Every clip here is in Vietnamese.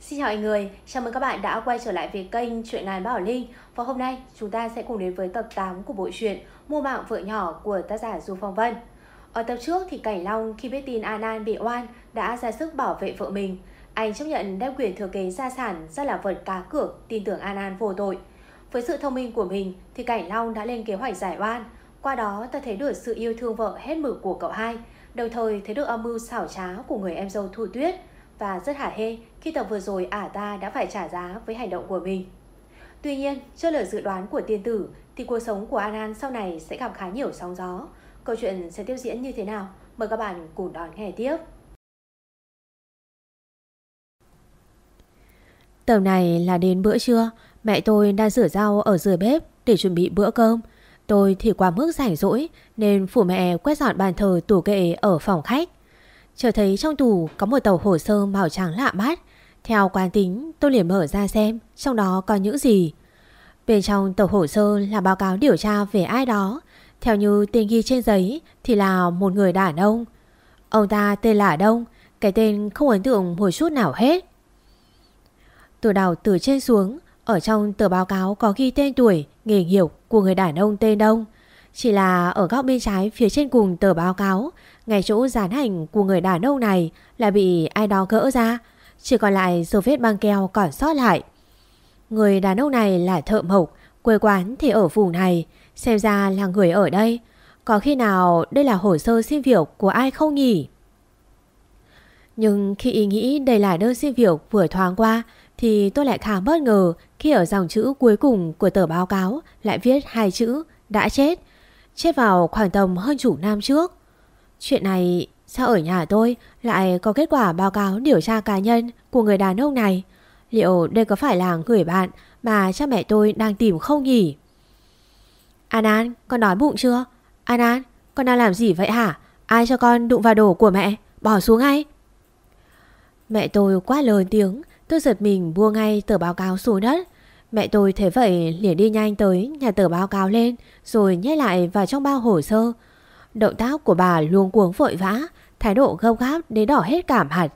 Xin chào mọi người, chào mừng các bạn đã quay trở lại với kênh Chuyện ngàn Bảo Linh. Và hôm nay chúng ta sẽ cùng đến với tập 8 của bộ truyện Mua mạng vợ nhỏ của tác giả Du Phong Vân. Ở tập trước thì Cảnh Long khi biết tin An An bị oan đã ra sức bảo vệ vợ mình. Anh chấp nhận đem quyền thừa kế gia sản ra là vật cá cược tin tưởng An An vô tội. Với sự thông minh của mình thì Cảnh Long đã lên kế hoạch giải oan. Qua đó ta thấy được sự yêu thương vợ hết mực của cậu hai. Đồng thời thấy được âm mưu xảo trá của người em dâu Thu Tuyết và rất hả hê khi tập vừa rồi ả ta đã phải trả giá với hành động của mình. Tuy nhiên, trước lời dự đoán của tiên tử thì cuộc sống của An An sau này sẽ gặp khá nhiều sóng gió. Câu chuyện sẽ tiếp diễn như thế nào? Mời các bạn cùng đón nghe tiếp. Tầm này là đến bữa trưa, mẹ tôi đang rửa rau ở dưới bếp để chuẩn bị bữa cơm. Tôi thì quá mức rảnh rỗi nên phụ mẹ quét dọn bàn thờ tủ kệ ở phòng khách. Chờ thấy trong tủ có một tàu hồ sơ màu trắng lạ mắt. Theo quán tính tôi liền mở ra xem trong đó có những gì. Bên trong tàu hồ sơ là báo cáo điều tra về ai đó. Theo như tên ghi trên giấy thì là một người đàn ông. Ông ta tên là Đông, cái tên không ấn tượng một chút nào hết. Tôi đào từ trên xuống, ở trong tờ báo cáo có ghi tên tuổi, nghề nghiệp của người đàn ông tên Đông. Chỉ là ở góc bên trái phía trên cùng tờ báo cáo ngay chỗ dán hành của người đàn ông này là bị ai đó gỡ ra, chỉ còn lại dấu vết băng keo còn sót lại. Người đàn ông này là thợ mộc, quê quán thì ở vùng này, xem ra là người ở đây. Có khi nào đây là hồ sơ xin việc của ai không nhỉ? Nhưng khi ý nghĩ đây là đơn xin việc vừa thoáng qua thì tôi lại khá bất ngờ khi ở dòng chữ cuối cùng của tờ báo cáo lại viết hai chữ đã chết. Chết vào khoảng tầm hơn chủ năm trước. Chuyện này sao ở nhà tôi lại có kết quả báo cáo điều tra cá nhân của người đàn ông này? Liệu đây có phải là người bạn mà cha mẹ tôi đang tìm không nhỉ? An An, con đói bụng chưa? An An, con đang làm gì vậy hả? Ai cho con đụng vào đồ của mẹ? Bỏ xuống ngay. Mẹ tôi quá lớn tiếng, tôi giật mình buông ngay tờ báo cáo xuống đất. Mẹ tôi thấy vậy liền đi nhanh tới nhà tờ báo cáo lên rồi nhét lại vào trong bao hồ sơ. Động tác của bà luống cuống vội vã, thái độ gấp gáp đến đỏ hết cảm hạt.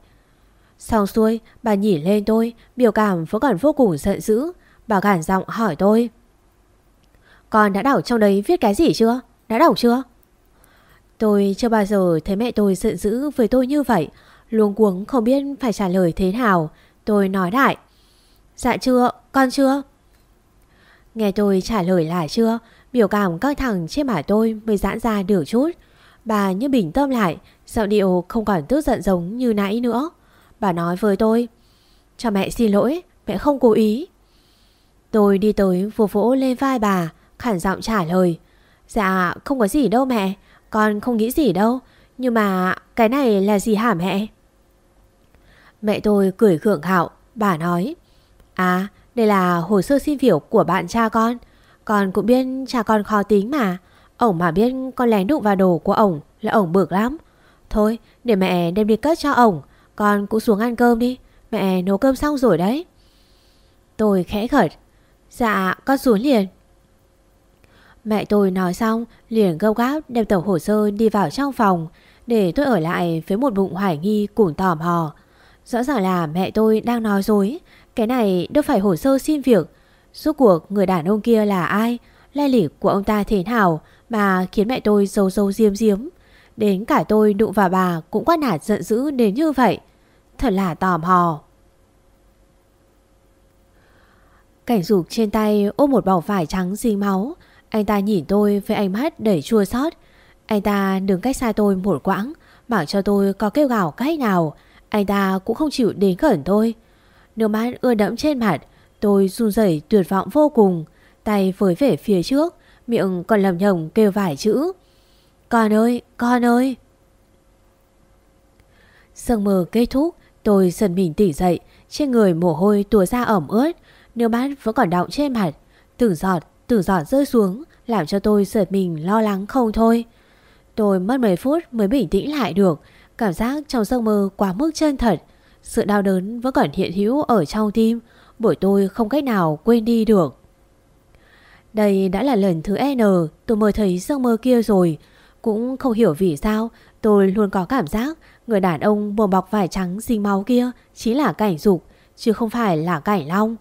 Xong xuôi, bà nhìn lên tôi, biểu cảm vẫn còn vô cùng giận dữ. Bà gàn giọng hỏi tôi. Con đã đọc trong đấy viết cái gì chưa? Đã đọc chưa? Tôi chưa bao giờ thấy mẹ tôi giận dữ với tôi như vậy. Luống cuống không biết phải trả lời thế nào. Tôi nói lại. Dạ chưa, con chưa. Nghe tôi trả lời là chưa, Biểu cảm căng thẳng trên mặt tôi mới giãn ra được chút. Bà như bình tâm lại, giọng điệu không còn tức giận giống như nãy nữa. Bà nói với tôi, cho mẹ xin lỗi, mẹ không cố ý. Tôi đi tới vỗ vỗ lên vai bà, khản giọng trả lời. Dạ, không có gì đâu mẹ, con không nghĩ gì đâu. Nhưng mà cái này là gì hả mẹ? Mẹ tôi cười gượng hạo, bà nói. À, đây là hồ sơ xin việc của bạn cha con. Con cũng biết cha con khó tính mà. Ổng mà biết con lén đụng vào đồ của ổng Là ổng bực lắm. Thôi để mẹ đem đi cất cho ổng Con cũng xuống ăn cơm đi. Mẹ nấu cơm xong rồi đấy. Tôi khẽ khẩn Dạ con xuống liền. Mẹ tôi nói xong liền gâu gáp đem tờ hồ sơ đi vào trong phòng để tôi ở lại với một bụng hoài nghi cùng tò mò. Rõ ràng là mẹ tôi đang nói dối, cái này đâu phải hồ sơ xin việc Suốt cuộc, người đàn ông kia là ai? Lai lịch của ông ta thế nào Mà khiến mẹ tôi dâu dâu diêm diếm Đến cả tôi, đụng vào bà Cũng quát nạt giận dữ đến như vậy. Thật là tò mò. Cảnh dục trên tay ôm một bọc vải trắng dính máu. Anh ta nhìn tôi với ánh mắt đầy chua xót. Anh ta đứng cách xa tôi một quãng, Bảo cho tôi có kêu gào cách nào. Anh ta cũng không chịu đến gần tôi. Nước mắt ưa đẫm trên mặt Tôi run rẩy tuyệt vọng vô cùng, tay với về phía trước, miệng còn lầm nhầm kêu vài chữ. Con ơi, con ơi. Sương mờ kết thúc, tôi dần mình tỉnh dậy, trên người mồ hôi tùa ra ẩm ướt, nước mắt vẫn còn đọng trên mặt. Từng giọt, từng giọt rơi xuống, làm cho tôi giật mình lo lắng không thôi. Tôi mất mấy phút mới bình tĩnh lại được, cảm giác trong giấc mơ quá mức chân thật. Sự đau đớn vẫn còn hiện hữu ở trong tim, bởi tôi không cách nào quên đi được Đây đã là lần thứ N, Tôi mới thấy giấc mơ kia rồi Cũng không hiểu vì sao, Tôi luôn có cảm giác Người đàn ông bồm bọc vải trắng xinh máu kia Chính là cảnh dục, chứ không phải là Cảnh Long.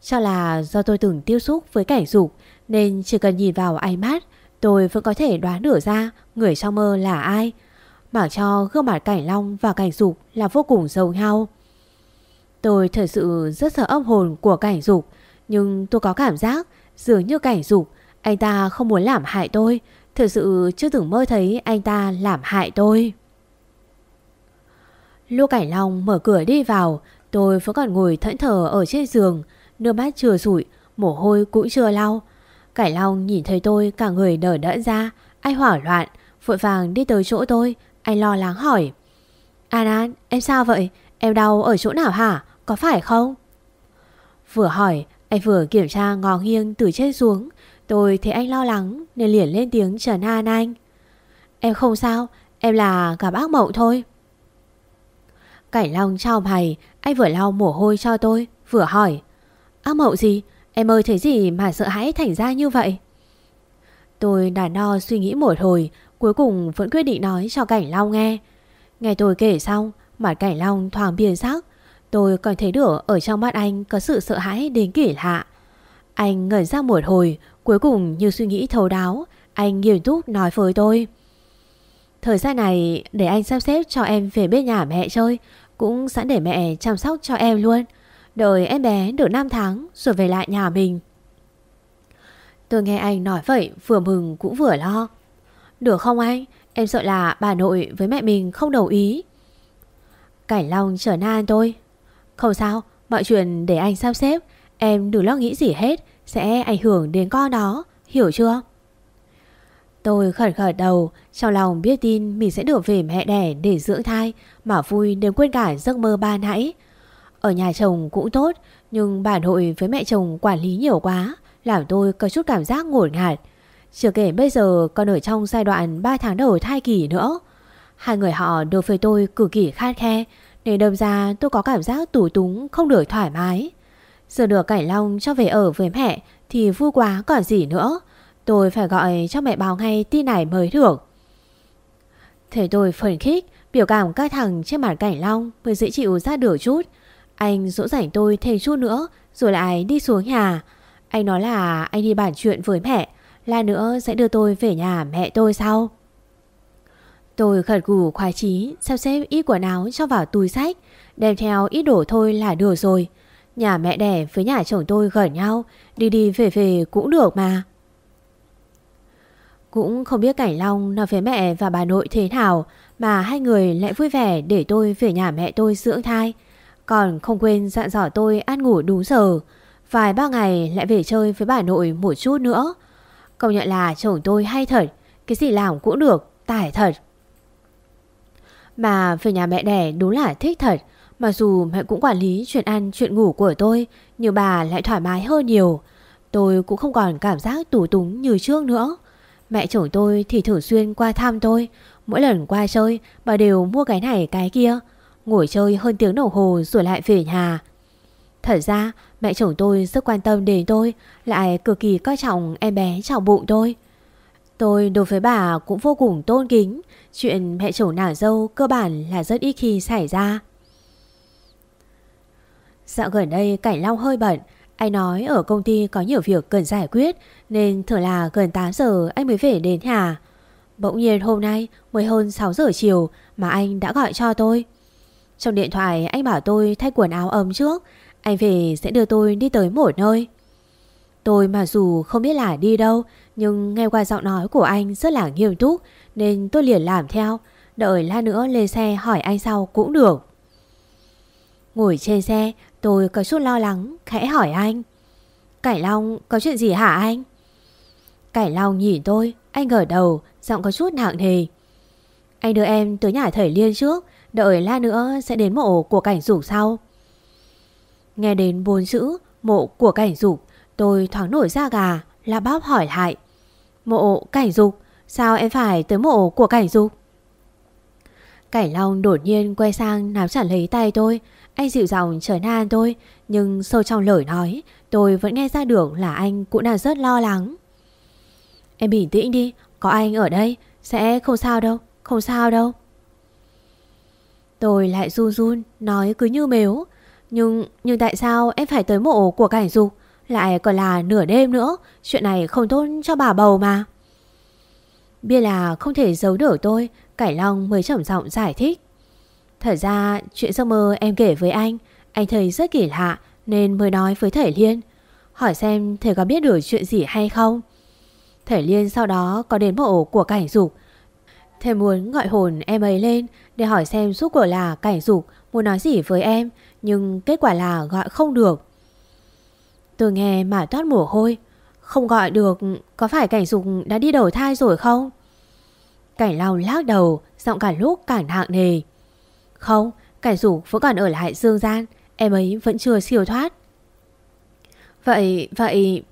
Cho là do tôi từng tiếp xúc với cảnh dục, nên chỉ cần nhìn vào ánh mắt, tôi vẫn có thể đoán được ra người trong mơ là ai. Mặc cho gương mặt Cảnh Long và Cảnh Dục là vô cùng giống nhau. Tôi thật sự rất sợ âm hồn của Cảnh Dục, nhưng tôi có cảm giác dường như Cảnh Dục, anh ta không muốn làm hại tôi. Thật sự chưa từng mơ thấy anh ta làm hại tôi. Lúc Cảnh Long mở cửa đi vào, Tôi vẫn còn ngồi thẫn thờ ở trên giường, Nước mắt chưa rụi Mồ hôi cũng chưa lau Cảnh Long nhìn thấy tôi cả người nở đỡ ra, Anh hoảng loạn, Vội vàng đi tới chỗ tôi, Anh lo lắng hỏi An An, em sao vậy Em đau ở chỗ nào hả có phải không Vừa hỏi Anh vừa kiểm tra ngó nghiêng từ trên xuống Tôi thấy anh lo lắng Nên liền lên tiếng trần an anh Em không sao Em là gặp ác mộng thôi Cảnh Long trao mày, anh vừa lau mồ hôi cho tôi, vừa hỏi. Ác mộng gì? Em ơi thấy gì mà sợ hãi thành ra như vậy? Tôi đàn đo suy nghĩ một hồi, cuối cùng vẫn quyết định nói cho Cảnh Long nghe. Nghe tôi kể xong, mặt Cảnh Long thoáng biến sắc. Tôi còn thấy được ở trong mắt anh có sự sợ hãi đến kỳ lạ. Anh ngẩn ra một hồi, cuối cùng như suy nghĩ thấu đáo, anh nghiêm túc nói với tôi. Thời gian này để anh sắp xếp cho em về bên nhà mẹ chơi cũng sẵn để mẹ chăm sóc cho em luôn. Đợi em bé được 5 tháng Rồi về lại nhà mình. Tôi nghe anh nói vậy Vừa mừng cũng vừa lo. Được không anh? Em sợ là bà nội với mẹ mình không đồng ý. Cảnh Long trở nan tôi. Không sao Mọi chuyện để anh sắp xếp Em đừng lo nghĩ gì hết Sẽ ảnh hưởng đến con đó Hiểu chưa Tôi khẩn khởi đầu, trong lòng biết tin mình sẽ được về mẹ đẻ để dưỡng thai, mà vui đến quên cả giấc mơ ban nãy. Ở nhà chồng cũng tốt, nhưng bà nội với mẹ chồng quản lý nhiều quá, làm tôi có chút cảm giác ngổn ngạt. Chưa kể bây giờ còn ở trong giai đoạn 3 tháng đầu thai kỳ nữa. Hai người họ đối với tôi cực kỳ khát khe, nên đâm ra tôi có cảm giác tủ túng không được thoải mái. Giờ được Cảnh Long cho về ở với mẹ thì vui quá còn gì nữa. Tôi phải gọi cho mẹ báo ngay tin này mới được. Thế tôi phấn khích, biểu cảm các thằng trên mặt cảnh long mới dễ chịu ra được chút. Anh dỗ dành tôi thêm chút nữa rồi lại đi xuống nhà. Anh nói là anh đi bàn chuyện với mẹ, là nữa sẽ đưa tôi về nhà mẹ tôi sau. Tôi khẩn gù khoái chí sắp xếp ít quần áo cho vào túi sách, đem theo ít đồ thôi là được rồi. Nhà mẹ đẻ với nhà chồng tôi gần nhau, đi đi về về cũng được mà. Cũng không biết Cảnh Long nói với mẹ và bà nội thế nào mà hai người lại vui vẻ để tôi về nhà mẹ tôi dưỡng thai. Còn không quên dặn dò tôi ăn ngủ đúng giờ. Vài ba ngày lại về chơi với bà nội một chút nữa. Công nhận là chồng tôi hay thật, cái gì làm cũng được, tài thật. Mà về nhà mẹ đẻ đúng là thích thật. Mặc dù mẹ cũng quản lý chuyện ăn, chuyện ngủ của tôi, nhưng bà lại thoải mái hơn nhiều. Tôi cũng không còn cảm giác tủ túng như trước nữa. Mẹ chồng tôi thì thường xuyên qua thăm tôi Mỗi lần qua chơi Bà đều mua cái này cái kia Ngồi chơi hơn tiếng đồng hồ rồi lại về nhà Thật ra mẹ chồng tôi rất quan tâm đến tôi Lại cực kỳ coi trọng em bé trong bụng tôi Tôi đối với bà cũng vô cùng tôn kính Chuyện mẹ chồng nả dâu cơ bản là rất ít khi xảy ra Dạo gần đây Cảnh Long hơi bận anh nói ở công ty có nhiều việc cần giải quyết nên thường là gần 8 giờ anh mới về đến nhà. Bỗng nhiên hôm nay mới hơn 6 giờ chiều mà anh đã gọi cho tôi. Trong điện thoại anh bảo tôi thay quần áo ấm trước, anh về sẽ đưa tôi đi tới một nơi. Tôi mà dù không biết là đi đâu nhưng nghe qua giọng nói của anh rất là nghiêm túc nên tôi liền làm theo, đợi lát nữa lên xe hỏi anh sau cũng được. Ngồi trên xe Tôi có chút lo lắng khẽ hỏi anh Cải Long có chuyện gì hả anh? Cải Long nhìn tôi Anh gật đầu Giọng có chút nặng nề. Anh đưa em tới nhà thầy Liên trước Đợi la nữa sẽ đến mộ của cảnh dục sau. Nghe đến bốn chữ Mộ của cảnh dục Tôi thoáng nổi da gà La bóp hỏi lại Mộ cảnh dục Sao em phải tới mộ của cảnh dục? Cảnh Long đột nhiên quay sang nắm chặt lấy tay tôi. Anh dịu giọng trở nan tôi, Nhưng sâu trong lời nói, Tôi vẫn nghe ra được là anh cũng đang rất lo lắng. Em bình tĩnh đi, Có anh ở đây, Sẽ không sao đâu, Không sao đâu. Tôi lại run run, Nói cứ như mếu. Nhưng nhưng tại sao em phải tới mộ của cảnh dục? Lại còn là nửa đêm nữa, Chuyện này không tốt cho bà bầu mà. Biết là không thể giấu được tôi, Cải Long mới trầm giọng giải thích. Thật ra, chuyện giấc mơ em kể với anh Anh thấy rất kỳ lạ Nên mới nói với Thầy Liên, Hỏi xem thầy có biết được chuyện gì hay không. Thầy Liên sau đó có đến mộ của cảnh dục. Thầy muốn gọi hồn em ấy lên Để hỏi xem suốt cuộc là cảnh dục Muốn nói gì với em, Nhưng kết quả là gọi không được. Tôi nghe mà toát mồ hôi không gọi được, Có phải cảnh dục đã đi đổi thai rồi không? Cảnh Long lắc đầu, Giọng cả lúc càng nặng nề. Không, Cảnh dục vẫn còn ở lại dương gian, Em ấy vẫn chưa siêu thoát. Vậy Vậy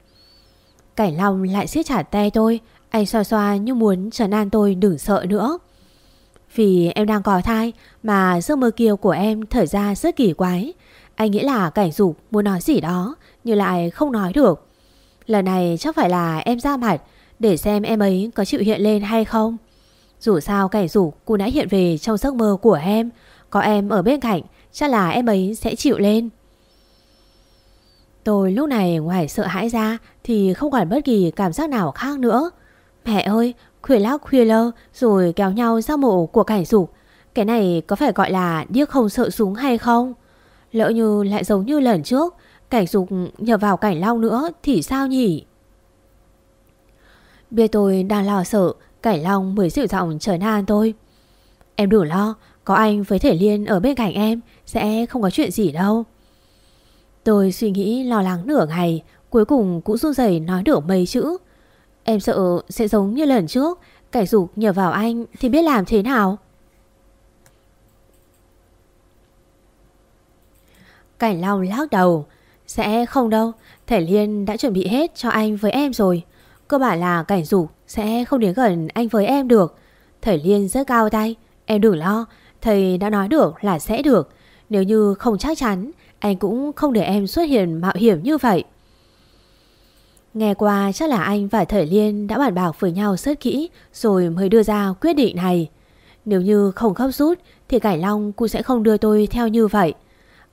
Cảnh Long lại siết chặt tay tôi, Anh xoa xoa như muốn trấn an tôi đừng sợ nữa. Vì em đang có thai, Mà giấc mơ kia của em thời ra rất kỳ quái. Anh nghĩ là cảnh dục muốn nói gì đó, Nhưng lại không nói được. Lần này chắc phải là em ra mặt Để xem em ấy có chịu hiện lên hay không Dù sao cảnh rủ cũng đã hiện về trong giấc mơ của em Có em ở bên cạnh Chắc là em ấy sẽ chịu lên Tôi lúc này ngoài sợ hãi ra thì không còn bất kỳ cảm giác nào khác nữa. Mẹ ơi, khuya lác khuya lơ rồi kéo nhau ra mộ của cảnh dục. Cái này có phải gọi là điếc không sợ súng hay không? Lỡ như lại giống như lần trước, cảnh dục nhờ vào cảnh long nữa thì sao nhỉ? Biết tôi đang lo sợ, cảnh long mới dịu giọng trở nan tôi. Em đủ lo, có anh với thể liên ở bên cạnh em sẽ không có chuyện gì đâu. Tôi suy nghĩ lo lắng nửa ngày Cuối cùng cũng run rẩy nói được mấy chữ Em sợ sẽ giống như lần trước Cảnh dục nhờ vào anh Thì biết làm thế nào Cảnh Long lắc đầu sẽ không đâu. Thể Liên đã chuẩn bị hết cho anh với em rồi. Cơ bản là cảnh dục Sẽ không đến gần anh với em được. Thể Liên rất cao tay. Em đừng lo. Thầy đã nói được là sẽ được. Nếu như không chắc chắn anh cũng không để em xuất hiện mạo hiểm như vậy. Nghe qua chắc là anh và Thể Liên đã bàn bạc với nhau rất kỹ rồi mới đưa ra quyết định này. Nếu như không gấp rút thì Cải Long cũng sẽ không đưa tôi theo như vậy.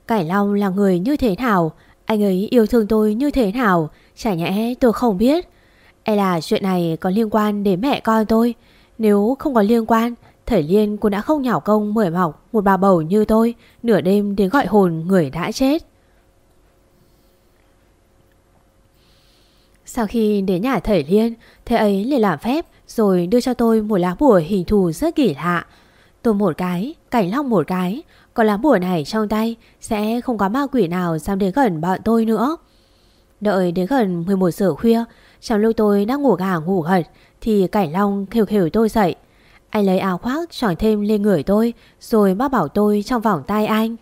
Cải Long là người như thế nào, anh ấy yêu thương tôi như thế nào, chả nhẽ tôi không biết. Hay là chuyện này có liên quan đến mẹ con tôi, nếu không có liên quan Thầy Liên cũng đã không nhỏ công mời mọc một bà bầu như tôi nửa đêm đến gọi hồn người đã chết. Sau khi đến nhà thầy Liên, thầy ấy liền làm phép rồi đưa cho tôi một lá bùa hình thù rất kỳ lạ. Tôi một cái, cảnh long một cái, còn lá bùa này trong tay sẽ không có ma quỷ nào dám đến gần bọn tôi nữa. Đợi đến gần 11 giờ khuya, trong lúc tôi đang ngủ gà ngủ gật thì cảnh long khều khều tôi dậy. Anh lấy áo khoác tròn thêm lên người tôi Rồi bác bảo tôi trong vòng tay anh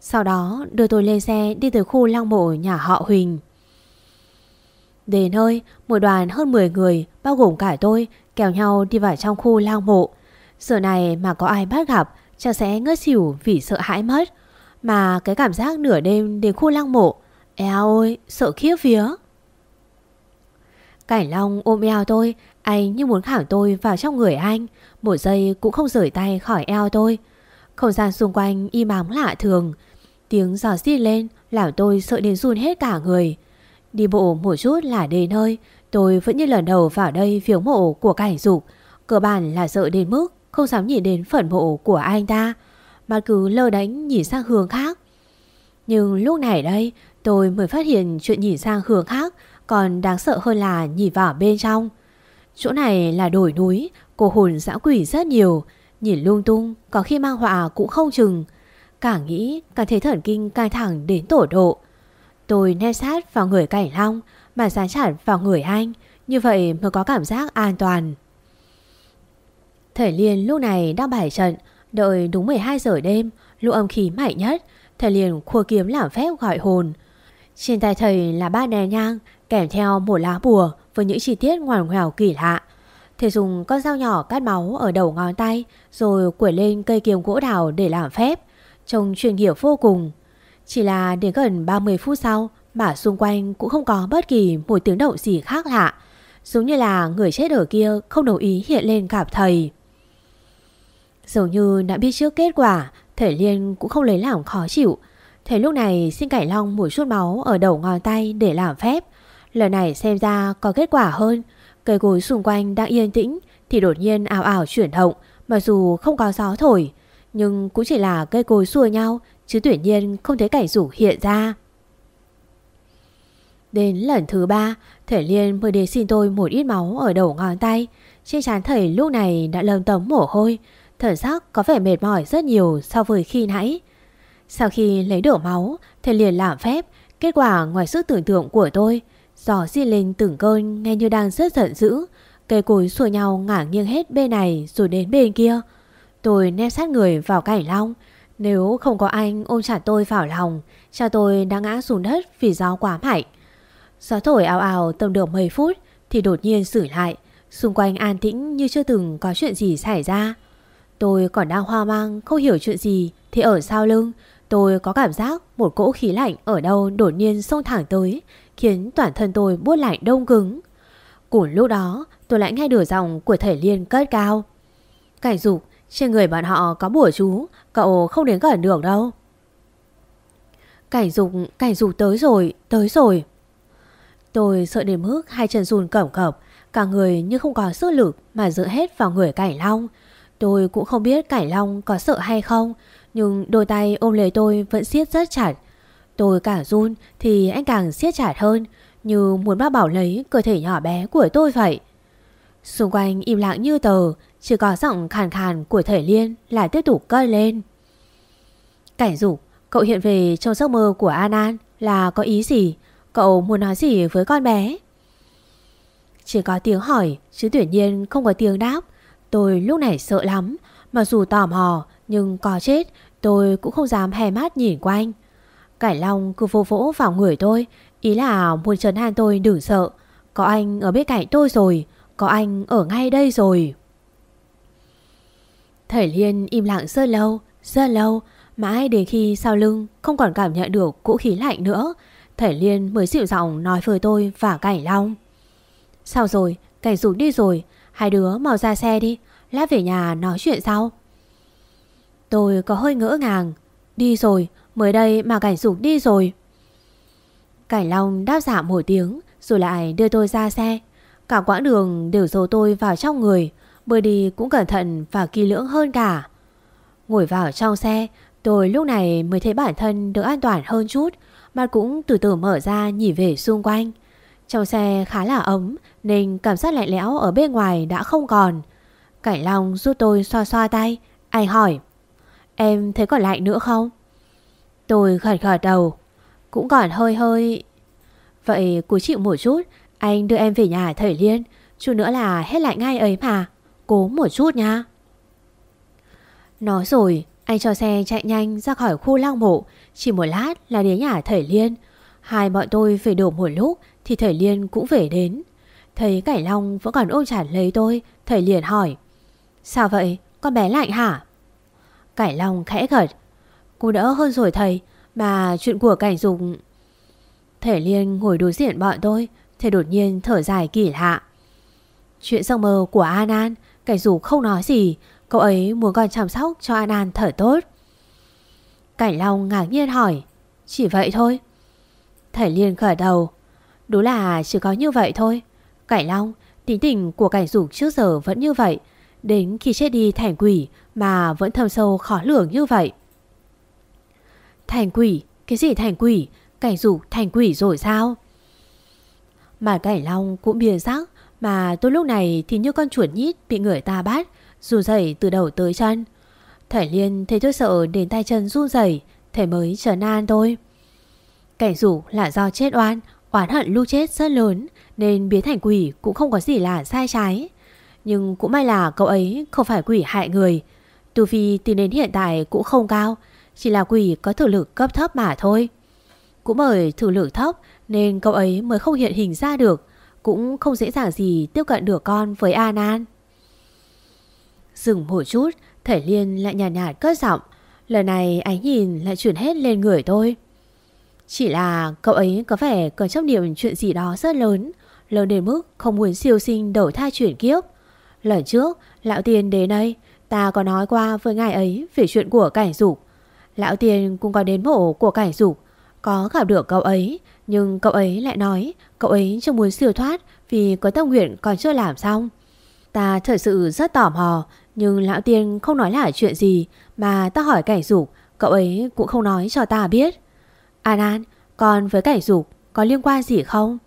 Sau đó đưa tôi lên xe Đi từ khu lăng mộ nhà họ Huỳnh Đến nơi Một đoàn hơn 10 người Bao gồm cả tôi Kéo nhau đi vào trong khu lăng mộ Giờ này mà có ai bắt gặp Cháu sẽ ngất xỉu vì sợ hãi mất. Mà cái cảm giác nửa đêm đến khu lăng mộ, Eo ơi, sợ khiếp vía. Cảnh Long ôm eo tôi, Anh như muốn khảo tôi vào trong người anh, một giây cũng không rời tay khỏi eo tôi. Không gian xung quanh im ắng lạ thường, Tiếng giò xít lên Làm tôi sợ đến run hết cả người. Đi bộ một chút là đến nơi, Tôi vẫn như lần đầu vào đây phiếu mộ của cảnh dục, Cơ bản là sợ đến mức không dám nhìn đến phần mộ của anh ta, Mà cứ lơ đánh nhìn sang hướng khác. Nhưng lúc này đây, Tôi mới phát hiện chuyện nhìn sang hướng khác Còn đáng sợ hơn là nhìn vào bên trong. Chỗ này là đồi núi Cô hồn dã quỷ rất nhiều, Nhìn lung tung, Có khi mang họa cũng không chừng. Càng nghĩ càng thấy thần kinh cai thẳng đến tổ độ. Tôi nét sát vào người cảnh long Mà dán chặt vào người anh, Như vậy mới có cảm giác an toàn. Thầy Liên lúc này đang bài trận, Đợi đúng 12 giờ đêm Lũ âm khí mạnh nhất Thầy liền khua kiếm làm phép gọi hồn Trên tay thầy là ba nè nhang, Kèm theo một lá bùa Với những chi tiết ngoằn ngoèo kỳ lạ Thầy dùng con dao nhỏ cắt máu ở đầu ngón tay, rồi quẩy lên cây kiếm gỗ đào để làm phép. Trông chuyên nghiệp vô cùng. Chỉ là đến gần 30 phút sau, mà xung quanh cũng không có bất kỳ một tiếng động gì khác lạ. Giống như là người chết ở kia không đồng ý hiện lên gặp thầy dường như đã biết trước kết quả, thể Liên cũng không lấy làm khó chịu. Thế lúc này xin Cảnh Long một chút máu ở đầu ngón tay để làm phép. Lần này xem ra có kết quả hơn. Cây cối xung quanh đang yên tĩnh thì đột nhiên ảo ảo chuyển động mặc dù không có gió thổi. Nhưng cũng chỉ là cây cối xua nhau chứ tuyển nhiên không thấy cảnh rủ hiện ra. Đến lần thứ ba, Thể Liên mới đến xin tôi một ít máu ở đầu ngón tay. Trên trán thầy lúc này đã lâm tấm mồ hôi, thần sắc có vẻ mệt mỏi rất nhiều so với khi nãy. Sau khi lấy đổ máu, thầy liền làm phép, kết quả ngoài sức tưởng tượng của tôi. Gió di linh từng cơn nghe như đang rất giận dữ, cây cối xua nhau ngả nghiêng hết bên này rồi đến bên kia. Tôi nép sát người vào cảnh long, nếu không có anh ôm chặt tôi vào lòng, cha tôi đã ngã xuống đất vì gió quá mạnh. Gió thổi ào ào tầm được mấy phút thì đột nhiên xử lại, xung quanh an tĩnh như chưa từng có chuyện gì xảy ra. Tôi còn đang hoang mang, không hiểu chuyện gì thì ở sau lưng, tôi có cảm giác một cỗ khí lạnh ở đâu đột nhiên xông thẳng tới, khiến toàn thân tôi buốt lạnh đông cứng. Cùng lúc đó, tôi lại nghe được giọng của thầy Liên cất cao. Cảnh dục, trên người bọn họ có bùa chú, Cậu không đến gần được đâu Cảnh dục Cảnh dục tới rồi Tới rồi Tôi sợ đến mức hai chân run cẩm cập Cả người như không có sức lực Mà dựa hết vào người Cảnh Long Tôi cũng không biết Cảnh Long có sợ hay không, Nhưng đôi tay ôm lấy tôi Vẫn siết rất chặt. Tôi càng run thì anh càng siết chặt hơn, Như muốn bác bảo lấy cơ thể nhỏ bé của tôi vậy. Xung quanh im lặng như tờ, Chỉ có giọng khàn khàn của thể liên Là tiếp tục cơi lên. Cảnh dục, Cậu hiện về trong giấc mơ của An An Là có ý gì? Cậu muốn nói gì với con bé? Chỉ có tiếng hỏi, Chứ tuyển nhiên không có tiếng đáp. Tôi lúc này sợ lắm. Mặc dù tò mò, nhưng có chết, Tôi cũng không dám hè mắt nhìn quanh Cải Long cứ vô vỗ vào người tôi. Ý là muốn trấn an tôi đừng sợ. Có anh ở bên cạnh tôi rồi. Có anh ở ngay đây rồi. Thầy Liên im lặng rất lâu Rất lâu. Mãi đến khi sau lưng không còn cảm nhận được cỗ khí lạnh nữa, Thầy Liên mới dịu giọng nói với tôi và Cảnh Long. Sao rồi? Cảnh Dục đi rồi. Hai đứa mau ra xe đi Lát về nhà nói chuyện sau. Tôi có hơi ngỡ ngàng. Đi rồi, mới đây mà cảnh sụp đi rồi. Cảnh Long đáp giảm một tiếng Rồi lại đưa tôi ra xe. Cả quãng đường đều dồ tôi vào trong người Bơi đi cũng cẩn thận và kỳ lưỡng hơn cả. Ngồi vào trong xe Tôi lúc này mới thấy bản thân được an toàn hơn chút Mặt cũng từ từ mở ra nhìn về xung quanh. Trong xe khá là ấm, Nên cảm giác lạnh lẽo ở bên ngoài đã không còn. Cảnh Long giúp tôi xoa xoa tay, Anh hỏi, Em thấy còn lạnh nữa không? Tôi gật gật đầu, Cũng còn hơi hơi. Vậy cố chịu một chút, Anh đưa em về nhà thầy Liên, Chút nữa là hết lạnh ngay ấy mà, Cố một chút nha. Nói rồi, anh cho xe chạy nhanh ra khỏi khu lăng mộ, Chỉ một lát là đến nhà thầy Liên. Hai bọn tôi phải đổ một lúc thì thầy Liên cũng về đến. Thấy Cải Long vẫn còn ôm chặt lấy tôi, Thầy liền hỏi, Sao vậy? Con bé lạnh hả? Cải Long khẽ gật, Cô đỡ hơn rồi thầy, Mà chuyện của cảnh dục Thầy Liên ngồi đối diện bọn tôi Thầy đột nhiên thở dài kỳ lạ. Chuyện giấc mơ của An An, Cảnh dục không nói gì, Cậu ấy muốn con chăm sóc cho An An thở tốt. Cảnh Long ngạc nhiên hỏi, Chỉ vậy thôi? Thầy Liên khởi đầu Đúng là chỉ có như vậy thôi. Cải Long Tính tình của cảnh dục trước giờ vẫn như vậy. Đến khi chết đi thành quỷ Mà vẫn thâm sâu khó lường như vậy. Thành quỷ? Cái gì thành quỷ? Cảnh dục thành quỷ rồi sao? Mà cảnh Long cũng biên sắc Mà tôi lúc này thì như con chuột nhít Bị người ta bắt dù dậy từ đầu tới chân. Thầy Liên thấy tôi sợ đến tay chân run rẩy, thầy mới trấn an tôi. Cảnh rủ là do chết oan, oán hận lưu chết rất lớn nên biến thành quỷ cũng không có gì là sai trái. Nhưng cũng may là cậu ấy không phải quỷ hại người. Tu Vi từ đến hiện tại cũng không cao, chỉ là quỷ có thực lực cấp thấp mà thôi. Cũng bởi thực lực thấp nên cậu ấy mới không hiện hình ra được, cũng không dễ dàng gì tiếp cận được con với An An. Dừng một chút Thể Liên lại nhạt nhạt cất giọng Lần này ánh nhìn lại chuyển hết lên người tôi chỉ là cậu ấy có vẻ còn trong niềm chuyện gì đó rất lớn. Lớn đến mức không muốn siêu sinh đổi thai chuyển kiếp. Lần trước, Lão Tiên đến đây, Ta có nói qua với ngài ấy Về chuyện của cảnh dục. Lão Tiên cũng có đến mộ của cảnh dục. Có gặp được cậu ấy, Nhưng cậu ấy lại nói Cậu ấy chưa muốn siêu thoát Vì có tâm nguyện còn chưa làm xong. Ta thật sự rất tò mò, Nhưng Lão Tiên không nói là chuyện gì, Mà ta hỏi cảnh dục, Cậu ấy cũng không nói cho ta biết. An An Còn với cảnh dục có liên quan gì không?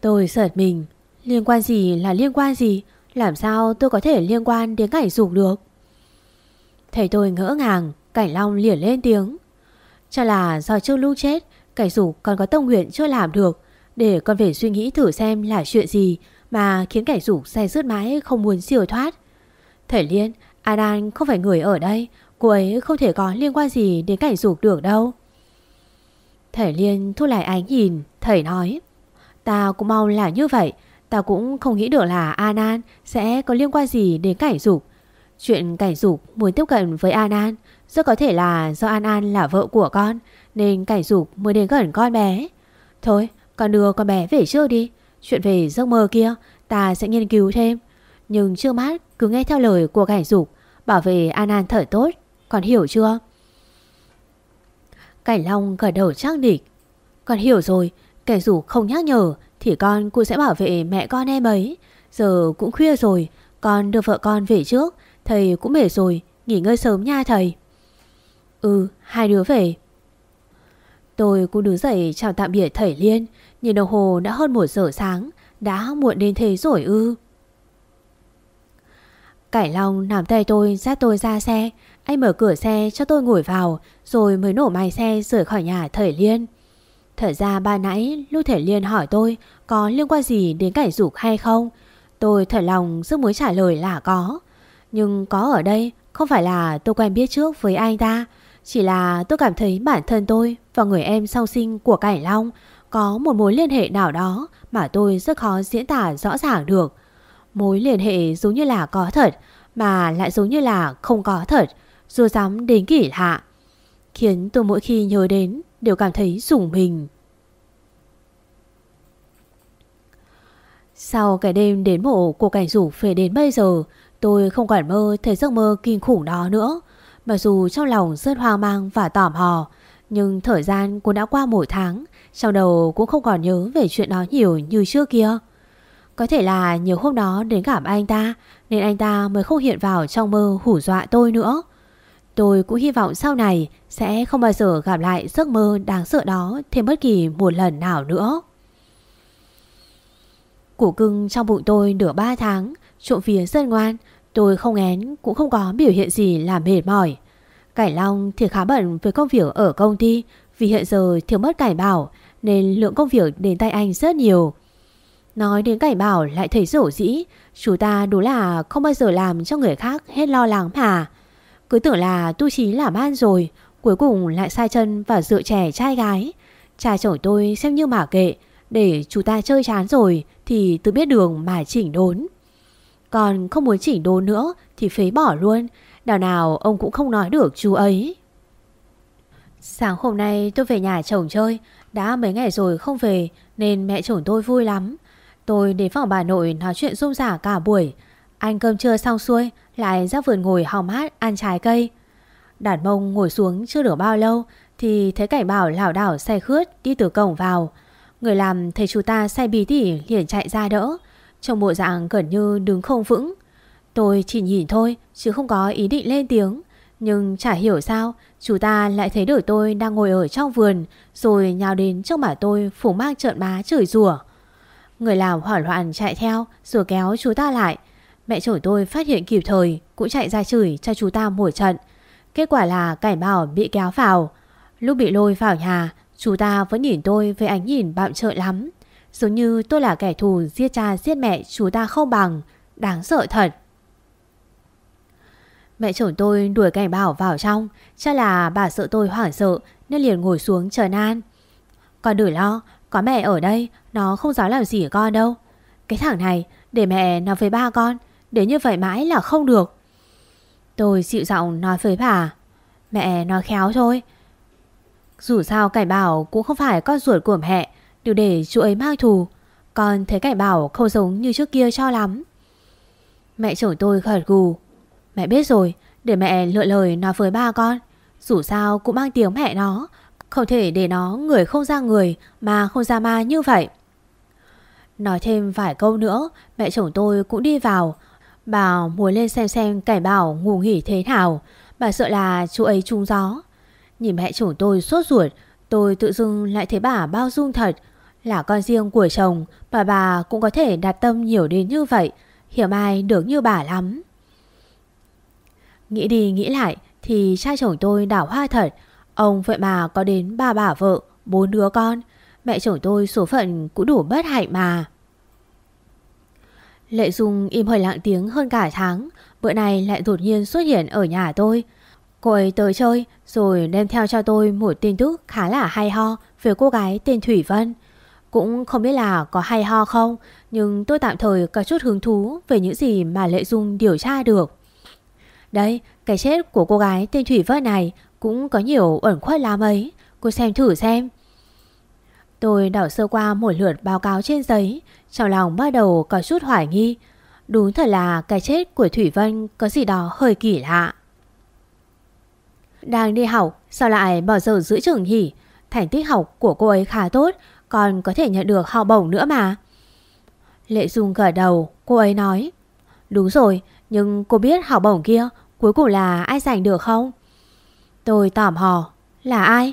Tôi sợt mình. Liên quan gì là liên quan gì? Làm sao tôi có thể liên quan đến cảnh dục được? Thầy tôi ngỡ ngàng Cảnh Long liền lên tiếng. Cho là do trước lúc chết Cảnh dục còn có tâm nguyện chưa làm được. Để con phải suy nghĩ thử xem là chuyện gì Mà khiến cảnh dục say sứt mãi Không muốn siêu thoát. Thầy Liên, An An không phải người ở đây. Cô ấy không thể có liên quan gì đến cảnh dục được đâu. Thầy Liên thu lại ánh nhìn, Thầy nói, Ta cũng mong là như vậy. Ta cũng không nghĩ được là An An Sẽ có liên quan gì đến cảnh dục. Chuyện cảnh dục muốn tiếp cận với An An Rất có thể là do An An là vợ của con, Nên cảnh dục mới đến gần con bé. Thôi, con đưa con bé về trước đi. Chuyện về giấc mơ kia, Ta sẽ nghiên cứu thêm. Nhưng chưa mắt cứ nghe theo lời của cảnh dục, Bảo vệ An An thở tốt. Con hiểu chưa? Cảnh Long gật đầu chắc địch Con hiểu rồi, Kẻ dù không nhắc nhở Thì con cũng sẽ bảo vệ mẹ con em ấy. Giờ cũng khuya rồi, Con đưa vợ con về trước, Thầy cũng mệt rồi, Nghỉ ngơi sớm nha thầy. Ừ hai đứa về. Tôi cũng đứng dậy chào tạm biệt thầy Liên, Nhìn đồng hồ đã hơn một giờ sáng, Đã muộn đến thế rồi ư. Cải Long nắm tay tôi, dắt tôi ra xe anh mở cửa xe cho tôi ngồi vào, Rồi mới nổ máy xe rời khỏi nhà Thời Liên. Thật ra ba nãy Lưu thầy Liên hỏi tôi Có liên quan gì đến cảnh dục hay không, Tôi thật lòng rất muốn trả lời là có. Nhưng có ở đây Không phải là tôi quen biết trước với anh ta, Chỉ là tôi cảm thấy bản thân tôi Và người em sau sinh của Cảnh Long Có một mối liên hệ nào đó Mà tôi rất khó diễn tả rõ ràng được. Mối liên hệ giống như là có thật, Mà lại giống như là không có thật. Dù dám đến kỷ hạ Khiến tôi mỗi khi nhớ đến Đều cảm thấy rủng mình. Sau cái đêm đến mộ của cảnh rủ về đến bây giờ, Tôi không còn mơ thấy giấc mơ kinh khủng đó nữa. Mặc dù trong lòng rất hoang mang và tò mò, Nhưng thời gian cũng đã qua một tháng, Trong đầu cũng không còn nhớ về chuyện đó nhiều như trước kia. Có thể là nhiều hôm đó đến gặp anh ta, Nên anh ta mới không hiện vào trong mơ hủ dọa tôi nữa. Tôi cũng hy vọng sau này Sẽ không bao giờ gặp lại giấc mơ đáng sợ đó Thêm bất kỳ một lần nào nữa. Củ cưng trong bụng tôi nửa ba tháng, Trộm phía rất ngoan, Tôi không én cũng không có biểu hiện gì làm mệt mỏi. Cải Long thì khá bận với công việc ở công ty, Vì hiện giờ thiếu mất cải bảo, Nên lượng công việc đến tay anh rất nhiều. Nói đến cải bảo lại thấy rổ dĩ Chú ta đúng là không bao giờ làm cho người khác hết lo lắng mà. Cứ tưởng là tu trí làm ăn rồi, Cuối cùng lại sai chân vào dựa trẻ trai gái. Cha chồng tôi xem như mà kệ, Để chú ta chơi chán rồi Thì tự biết đường mà chỉnh đốn. Còn không muốn chỉnh đốn nữa Thì phế bỏ luôn, Đào nào ông cũng không nói được chú ấy. Sáng hôm nay tôi về nhà chồng chơi, Đã mấy ngày rồi không về Nên mẹ chồng tôi vui lắm. Tôi đến phòng bà nội nói chuyện rung rả cả buổi. Anh cơm trưa xong xuôi lại ra vườn ngồi hào mát ăn trái cây. Đàn mông ngồi xuống chưa được bao lâu Thì thấy cảnh bảo lảo đảo say khướt Đi từ cổng vào. Người làm thấy chú ta say bí tỉ liền chạy ra đỡ. Trong bộ dạng gần như đứng không vững. Tôi chỉ nhìn thôi, Chứ không có ý định lên tiếng. Nhưng chả hiểu sao, Chú ta lại thấy được tôi đang ngồi ở trong vườn, Rồi nhào đến trước mặt tôi Phủ mang trợn má chửi rủa. Người làm hoảng loạn chạy theo, rồi kéo chú ta lại. Mẹ chồng tôi phát hiện kịp thời cũng chạy ra chửi cho chú ta một trận. Kết quả là cảnh bảo bị kéo vào. Lúc bị lôi vào nhà, chú ta vẫn nhìn tôi với ánh nhìn bạo trợ lắm. Giống như tôi là kẻ thù giết cha giết mẹ chú ta không bằng. Đáng sợ thật. Mẹ chồng tôi đuổi cảnh bảo vào trong. Chắc là bà sợ tôi hoảng sợ nên liền ngồi xuống chờ an. Còn đừng lo, có mẹ ở đây Nó không dám làm gì con đâu Cái thằng này để mẹ nói với ba con để như vậy mãi là không được. Tôi dịu giọng nói với bà. Mẹ nói khéo thôi. Dù sao cải bảo cũng không phải con ruột của mẹ, đều để chú ấy mang thù. Con thấy cải bảo không giống như trước kia cho lắm. Mẹ chồng tôi khẩn gù. Mẹ biết rồi, Để mẹ lựa lời nói với ba con. Dù sao cũng mang tiếng mẹ nó. Không thể để nó người không ra người Mà không ra ma như vậy. Nói thêm vài câu nữa, Mẹ chồng tôi cũng đi vào. Bà muốn lên xem xem cải bảo ngủ nghỉ thế nào Bà sợ là chú ấy trúng gió. Nhìn mẹ chồng tôi sốt ruột, Tôi tự dưng lại thấy bà bao dung thật. Là con riêng của chồng Bà bà cũng có thể đặt tâm nhiều đến như vậy Hiểu ai được như bà lắm. Nghĩ đi nghĩ lại Thì cha chồng tôi đảo hoa thật. Ông vậy mà có đến ba bà vợ, Bốn đứa con. Mẹ chồng tôi số phận cũng đủ bất hạnh mà. Lệ Dung im hơi lặng tiếng hơn cả tháng, Bữa nay lại đột nhiên xuất hiện ở nhà tôi. Cô ấy tới chơi, Rồi đem theo cho tôi một tin tức khá là hay ho Về cô gái tên Thủy Vân. Cũng không biết là có hay ho không, Nhưng tôi tạm thời có chút hứng thú Về những gì mà Lệ Dung điều tra được. Đây, Cái chết của cô gái tên Thủy Vân này Cũng có nhiều ẩn khuất lắm ấy. Cô xem thử xem. Tôi đảo sơ qua một lượt báo cáo trên giấy trong lòng bắt đầu có chút hoài nghi. Đúng thật là cái chết của Thủy Vân Có gì đó hơi kỳ lạ. Đang đi học, Sao lại bỏ giờ giữa trường nhỉ? Thành tích học của cô ấy khá tốt, Còn có thể nhận được học bổng nữa mà. Lệ Dung gật đầu, Cô ấy nói. Đúng rồi, nhưng cô biết học bổng kia Cuối cùng là ai giành được không? Tôi tỏm hò. Là ai?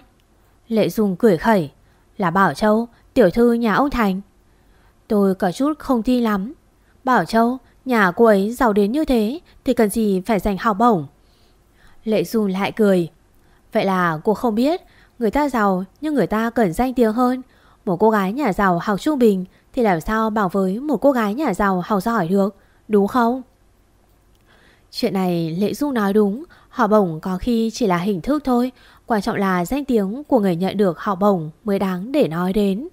Lệ Dung cười khẩy. Là Bảo Châu, Tiểu thư nhà ông Thành. Tôi có chút không tin lắm. Bảo Châu, Nhà cô ấy giàu đến như thế Thì cần gì phải giành học bổng? Lệ du lại cười. Vậy là cô không biết, Người ta giàu nhưng người ta cần danh tiếng hơn. Một cô gái nhà giàu học trung bình Thì làm sao bảo với một cô gái nhà giàu học giỏi được, Đúng không? Chuyện này Lệ du nói đúng, Học bổng có khi chỉ là hình thức thôi, Quan trọng là danh tiếng của người nhận được học bổng Mới đáng để nói đến.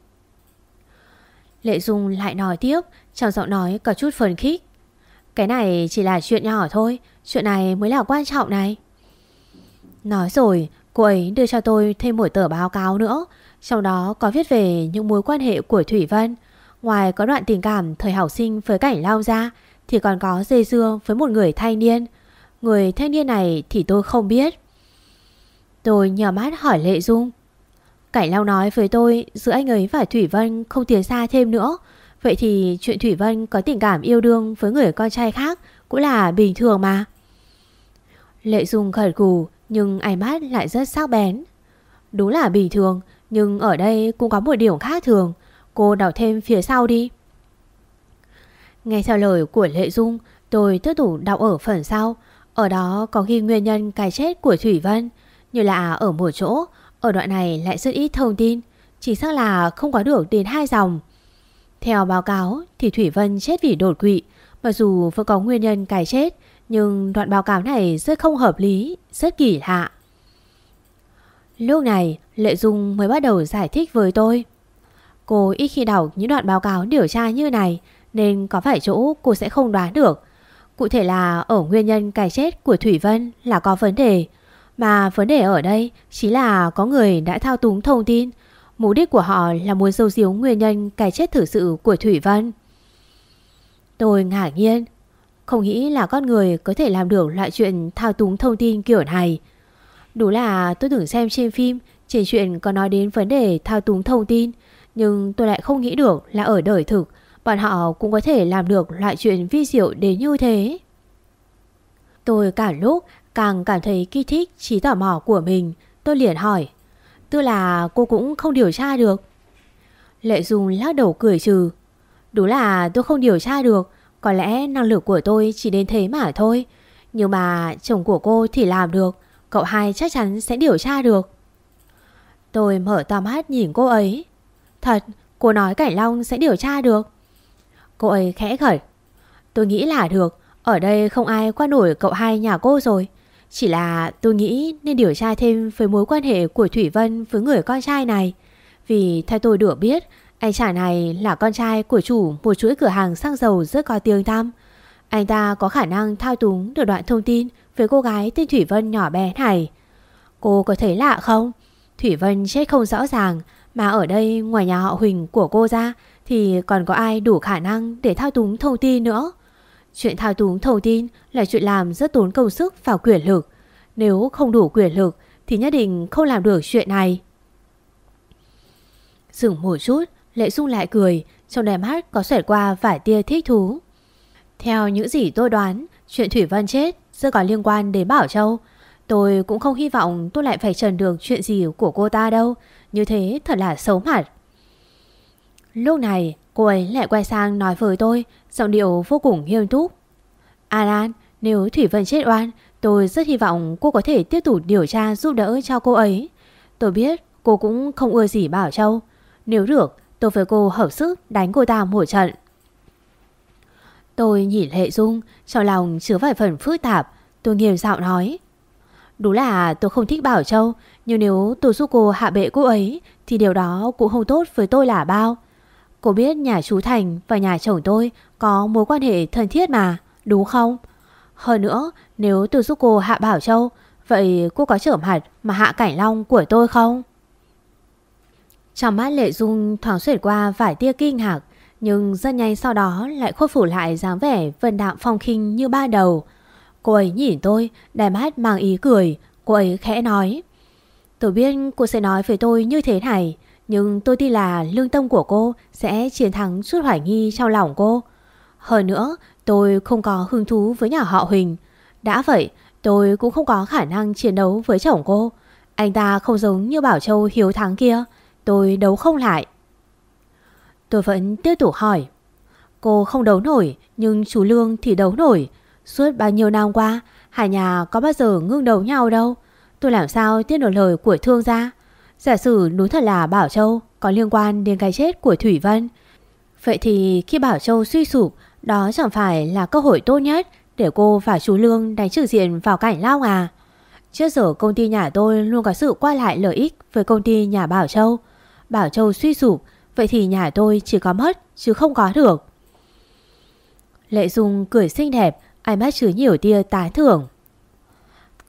Lệ Dung lại nói tiếp, Trong giọng nói có chút phấn khích. Cái này chỉ là chuyện nhỏ thôi, Chuyện này mới là quan trọng này. Nói rồi, Cô ấy đưa cho tôi thêm một tờ báo cáo nữa, Trong đó có viết về những mối quan hệ của Thủy Vân. Ngoài có đoạn tình cảm thời học sinh với cảnh lao ra Thì còn có dây dưa với một người thanh niên. Người thanh niên này thì tôi không biết. Tôi nhờ mắt hỏi Lệ Dung Cảnh Lao nói với tôi, giữa anh ấy và Thủy Vân không tiến xa thêm nữa. Vậy thì chuyện Thủy Vân có tình cảm yêu đương với người con trai khác cũng là bình thường mà. Lệ Dung khẩn cù, nhưng ánh mắt lại rất sắc bén. Đúng là bình thường, Nhưng ở đây cũng có một điều khác thường. Cô đọc thêm phía sau đi. Nghe theo lời của Lệ Dung, Tôi tiếp tục đọc ở phần sau. Ở đó có ghi nguyên nhân cái chết của Thủy Vân. Như là ở một chỗ ở đoạn này lại rất ít thông tin Chỉ xác là không có được đến hai dòng Theo báo cáo thì Thủy Vân chết vì đột quỵ Mặc dù vẫn có nguyên nhân cái chết nhưng đoạn báo cáo này rất không hợp lý, rất kỳ lạ. Lúc này, Lệ Dung mới bắt đầu giải thích với tôi. Cô ít khi đọc những đoạn báo cáo điều tra như này, nên có phải chỗ cô sẽ không đoán được. Cụ thể là ở nguyên nhân cái chết của Thủy Vân là có vấn đề. Mà vấn đề ở đây chính là có người đã thao túng thông tin. Mục đích của họ là muốn sâu diếu nguyên nhân cái chết thử sự của Thủy Vân. Tôi ngạc nhiên không nghĩ là con người có thể làm được loại chuyện thao túng thông tin kiểu này. Đúng là tôi tưởng xem trên phim, trên chuyện có nói đến vấn đề thao túng thông tin, nhưng tôi lại không nghĩ được là ở đời thực, bọn họ cũng có thể làm được loại chuyện vi diệu đến như thế. Tôi cả lúc càng cảm thấy kích thích trí tò mò của mình, tôi liền hỏi. Tức là cô cũng không điều tra được. Lệ Dung lắc đầu cười trừ. Đúng là tôi không điều tra được, có lẽ năng lực của tôi chỉ đến thế mà thôi Nhưng mà chồng của cô thì làm được Cậu hai chắc chắn sẽ điều tra được Tôi mở to mắt nhìn cô ấy Thật cô nói Cảnh Long sẽ điều tra được Cô ấy khẽ khởi Tôi nghĩ là được Ở đây không ai qua nổi cậu hai nhà cô rồi chỉ là tôi nghĩ nên điều tra thêm Với mối quan hệ của Thủy Vân Với người con trai này Vì theo tôi được biết, anh chàng này là con trai của chủ một chuỗi cửa hàng xăng dầu rất có tiếng tăm. Anh ta có khả năng thao túng được đoạn thông tin về cô gái tên Thủy Vân nhỏ bé này. Cô có thấy lạ không? Thủy Vân chết không rõ ràng, mà ở đây ngoài nhà họ Huỳnh của cô ra thì còn có ai đủ khả năng để thao túng thông tin nữa. Chuyện thao túng thông tin là chuyện làm rất tốn công sức và quyền lực. Nếu không đủ quyền lực thì nhất định không làm được chuyện này. Dừng một chút, Lệ Dung lại cười, trong đèm mắt có xoẹt qua vài tia thích thú. Theo những gì tôi đoán, chuyện Thủy Vân chết rất có liên quan đến Bảo Châu. Tôi cũng không hy vọng tôi lại phải trần được chuyện gì của cô ta đâu. Như thế thật là xấu mặt. Lúc này, cô ấy lại quay sang nói với tôi, giọng điệu vô cùng nghiêm túc. À, Alan, nếu Thủy Vân chết oan, tôi rất hy vọng cô có thể tiếp tục điều tra giúp đỡ cho cô ấy. Tôi biết cô cũng không ưa gì Bảo Châu. Nếu được, tôi với cô hợp sức đánh cô ta một trận. Tôi nhìn Lệ Dung, trong lòng chứa vài phần phức tạp. Tôi nghiêm giọng nói. Đúng là tôi không thích Bảo Châu, nhưng nếu tôi giúp cô hạ bệ cô ấy, thì điều đó cũng không tốt với tôi là bao. Cô biết nhà chú Thành và nhà chồng tôi có mối quan hệ thân thiết mà, đúng không? Hơn nữa, nếu tôi giúp cô hạ Bảo Châu, vậy cô có trở mặt mà hạ Cảnh Long của tôi không? Trong mắt Lệ Dung thoáng xuyệt qua vài tia kinh ngạc, nhưng rất nhanh sau đó lại khôi phục lại dáng vẻ vân đạm phong khinh như ba đầu. Cô ấy nhìn tôi, đài mắt mang ý cười, cô ấy khẽ nói. Tôi biết cô sẽ nói với tôi như thế này, nhưng tôi tin là lương tâm của cô sẽ chiến thắng chút hoài nghi trong lòng cô. Hơn nữa, tôi không có hứng thú với nhà họ Huỳnh. Đã vậy, tôi cũng không có khả năng chiến đấu với chồng cô. Anh ta không giống như Bảo Châu hiếu thắng kia. Tôi đấu không lại. Tôi vẫn tiếp tục hỏi. Cô không đấu nổi, nhưng chú Lương thì đấu nổi. Suốt bao nhiêu năm qua, hai nhà có bao giờ ngưng đấu nhau đâu. Tôi làm sao tiết được lời của thương gia. Giả sử đúng thật là Bảo Châu có liên quan đến cái chết của Thủy Vân. Vậy thì khi Bảo Châu suy sụp, đó chẳng phải là cơ hội tốt nhất để cô và chú Lương đánh trừ diện vào cảnh lao à. Trước giờ công ty nhà tôi luôn có sự qua lại lợi ích với công ty nhà Bảo Châu. Bảo Châu suy sụp, vậy thì nhà tôi chỉ có mất chứ không có được. Lệ Dung cười xinh đẹp, ánh mắt chứa nhiều tia tán thưởng.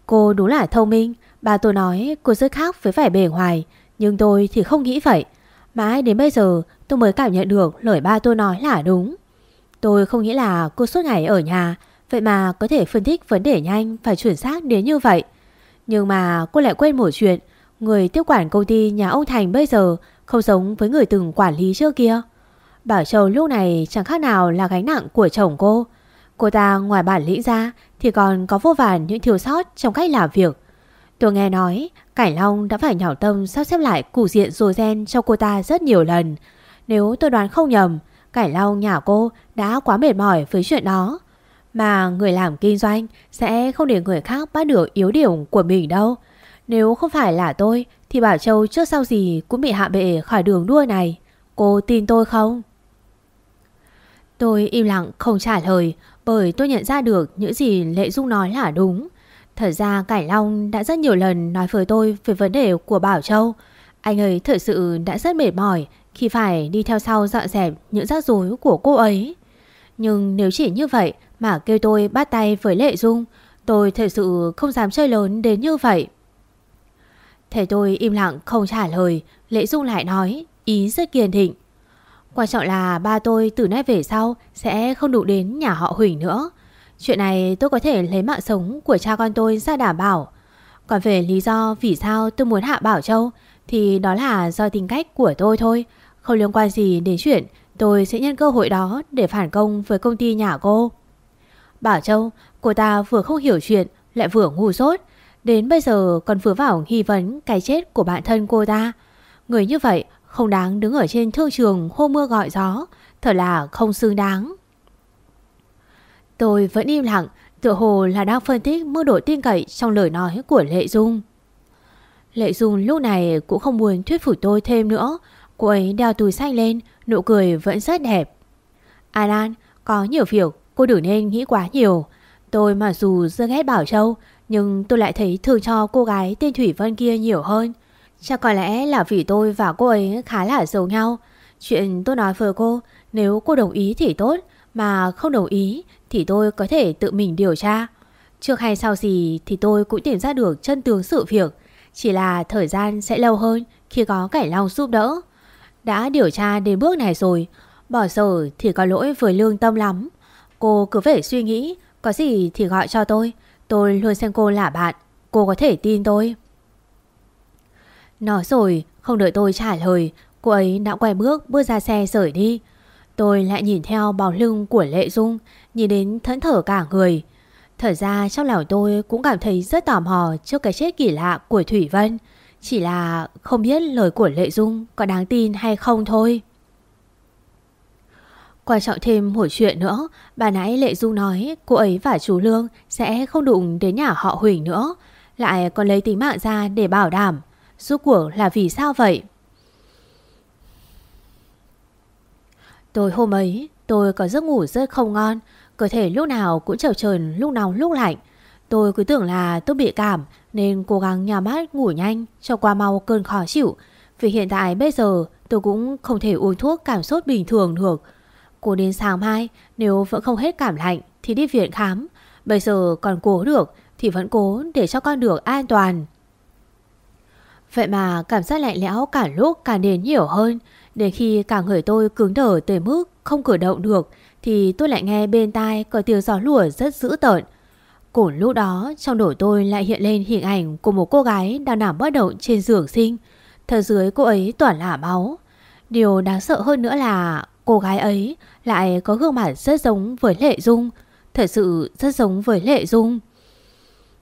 Cô đúng là thông minh, bà tôi nói cô rất khác với vẻ bề ngoài, nhưng tôi thì không nghĩ vậy. Mãi đến bây giờ tôi mới cảm nhận được lời ba tôi nói là đúng. Tôi không nghĩ là cô suốt ngày ở nhà, vậy mà có thể phân tích vấn đề nhanh và chuẩn xác đến như vậy. Nhưng mà cô lại quên một chuyện, người tiếp quản công ty nhà ông Thành bây giờ không giống với người từng quản lý trước kia. Bảo Châu lúc này chẳng khác nào là gánh nặng của chồng cô. Cô ta ngoài bản lĩnh ra thì còn có vô vàn những thiếu sót trong cách làm việc. Tôi nghe nói cải Long đã phải nhỏ tâm sắp xếp lại củ diện rồi gen cho cô ta rất nhiều lần. Nếu tôi đoán không nhầm, cải Long nhà cô đã quá mệt mỏi với chuyện đó. Mà người làm kinh doanh sẽ không để người khác bắt được yếu điểm của mình đâu. Nếu không phải là tôi thì Bảo Châu trước sau gì cũng bị hạ bệ khỏi đường đua này. Cô tin tôi không? Tôi im lặng không trả lời bởi tôi nhận ra được những gì Lệ Dung nói là đúng. Thật ra Cải Long đã rất nhiều lần nói với tôi về vấn đề của Bảo Châu. Anh ấy thật sự đã rất mệt mỏi khi phải đi theo sau dọn dẹp những rắc rối của cô ấy. Nhưng nếu chỉ như vậy mà kêu tôi bắt tay với Lệ Dung, tôi thật sự không dám chơi lớn đến như vậy. Thầy tôi im lặng không trả lời, Lệ Dung lại nói, ý rất kiên định. Quan trọng là ba tôi từ nay về sau sẽ không đủ đến nhà họ Huỳnh nữa. Chuyện này tôi có thể lấy mạng sống của cha con tôi ra đảm bảo. Còn về lý do vì sao tôi muốn hạ Bảo Châu thì đó là do tính cách của tôi thôi. Không liên quan gì đến chuyện tôi sẽ nhân cơ hội đó để phản công với công ty nhà cô. Bảo Châu, cô ta vừa không hiểu chuyện lại vừa ngu dốt. Đến bây giờ còn vừa vào nghi vấn cái chết của bạn thân cô ta. Người như vậy không đáng đứng ở trên thương trường hô mưa gọi gió. Thật là không xứng đáng. Tôi vẫn im lặng, tựa hồ là đang phân tích mưu độ tin cậy trong lời nói của Lệ Dung. Lệ Dung lúc này cũng không muốn thuyết phục tôi thêm nữa. Cô ấy đeo túi xanh lên, nụ cười vẫn rất đẹp. Alan, có nhiều việc, cô đừng nên nghĩ quá nhiều. Tôi mặc dù rất ghét Bảo Châu, nhưng tôi lại thấy thương cho cô gái tên Thủy Vân kia nhiều hơn. Chắc có lẽ là vì tôi và cô ấy khá là giống nhau. Chuyện tôi nói với cô, nếu cô đồng ý thì tốt, mà không đồng ý thì tôi có thể tự mình điều tra. Trước hay sau gì thì tôi cũng tìm ra được chân tướng sự việc. Chỉ là thời gian sẽ lâu hơn khi có Cảnh Long giúp đỡ. Đã điều tra đến bước này rồi, bỏ sở thì có lỗi với lương tâm lắm. Cô cứ phải suy nghĩ, có gì thì gọi cho tôi. Tôi luôn xem cô là bạn, cô có thể tin tôi. Nói rồi, không đợi tôi trả lời, cô ấy đã quay bước bước ra xe rời đi. Tôi lại nhìn theo bóng lưng của Lệ Dung, nhìn đến thẫn thở cả người. thở ra trong lòng tôi cũng cảm thấy rất tò mò trước cái chết kỳ lạ của Thủy Vân. Chỉ là không biết lời của Lệ Dung có đáng tin hay không thôi. Quan trọng thêm một chuyện nữa, bà nãy Lệ Dung nói cô ấy và chú Lương sẽ không đụng đến nhà họ Huỳnh nữa, lại còn lấy tính mạng ra để bảo đảm. Rốt cuộc là vì sao vậy? Tôi hôm ấy, tôi có giấc ngủ rất không ngon, cơ thể lúc nào cũng trở chờn lúc nóng lúc lạnh. Tôi cứ tưởng là tôi bị cảm nên cố gắng nhắm mắt ngủ nhanh cho qua mau cơn khó chịu. Vì hiện tại bây giờ tôi cũng không thể uống thuốc cảm sốt bình thường được. Cô đến sáng mai nếu vẫn không hết cảm lạnh thì đi viện khám. Bây giờ còn cố được thì vẫn cố để cho con được an toàn. Vậy mà cảm giác lạnh lẽo cả lúc càng đến nhiều hơn. Đến khi cả người tôi cứng đở tới mức không cử động được, thì tôi lại nghe bên tai có tiếng gió lùa rất dữ tợn. Cùng lúc đó, trong đầu tôi lại hiện lên hình ảnh của một cô gái đang nằm bất động trên giường sinh. Thật dưới cô ấy toàn là máu. Điều đáng sợ hơn nữa là cô gái ấy lại có gương mặt rất giống với Lệ Dung. Thật sự rất giống với Lệ Dung.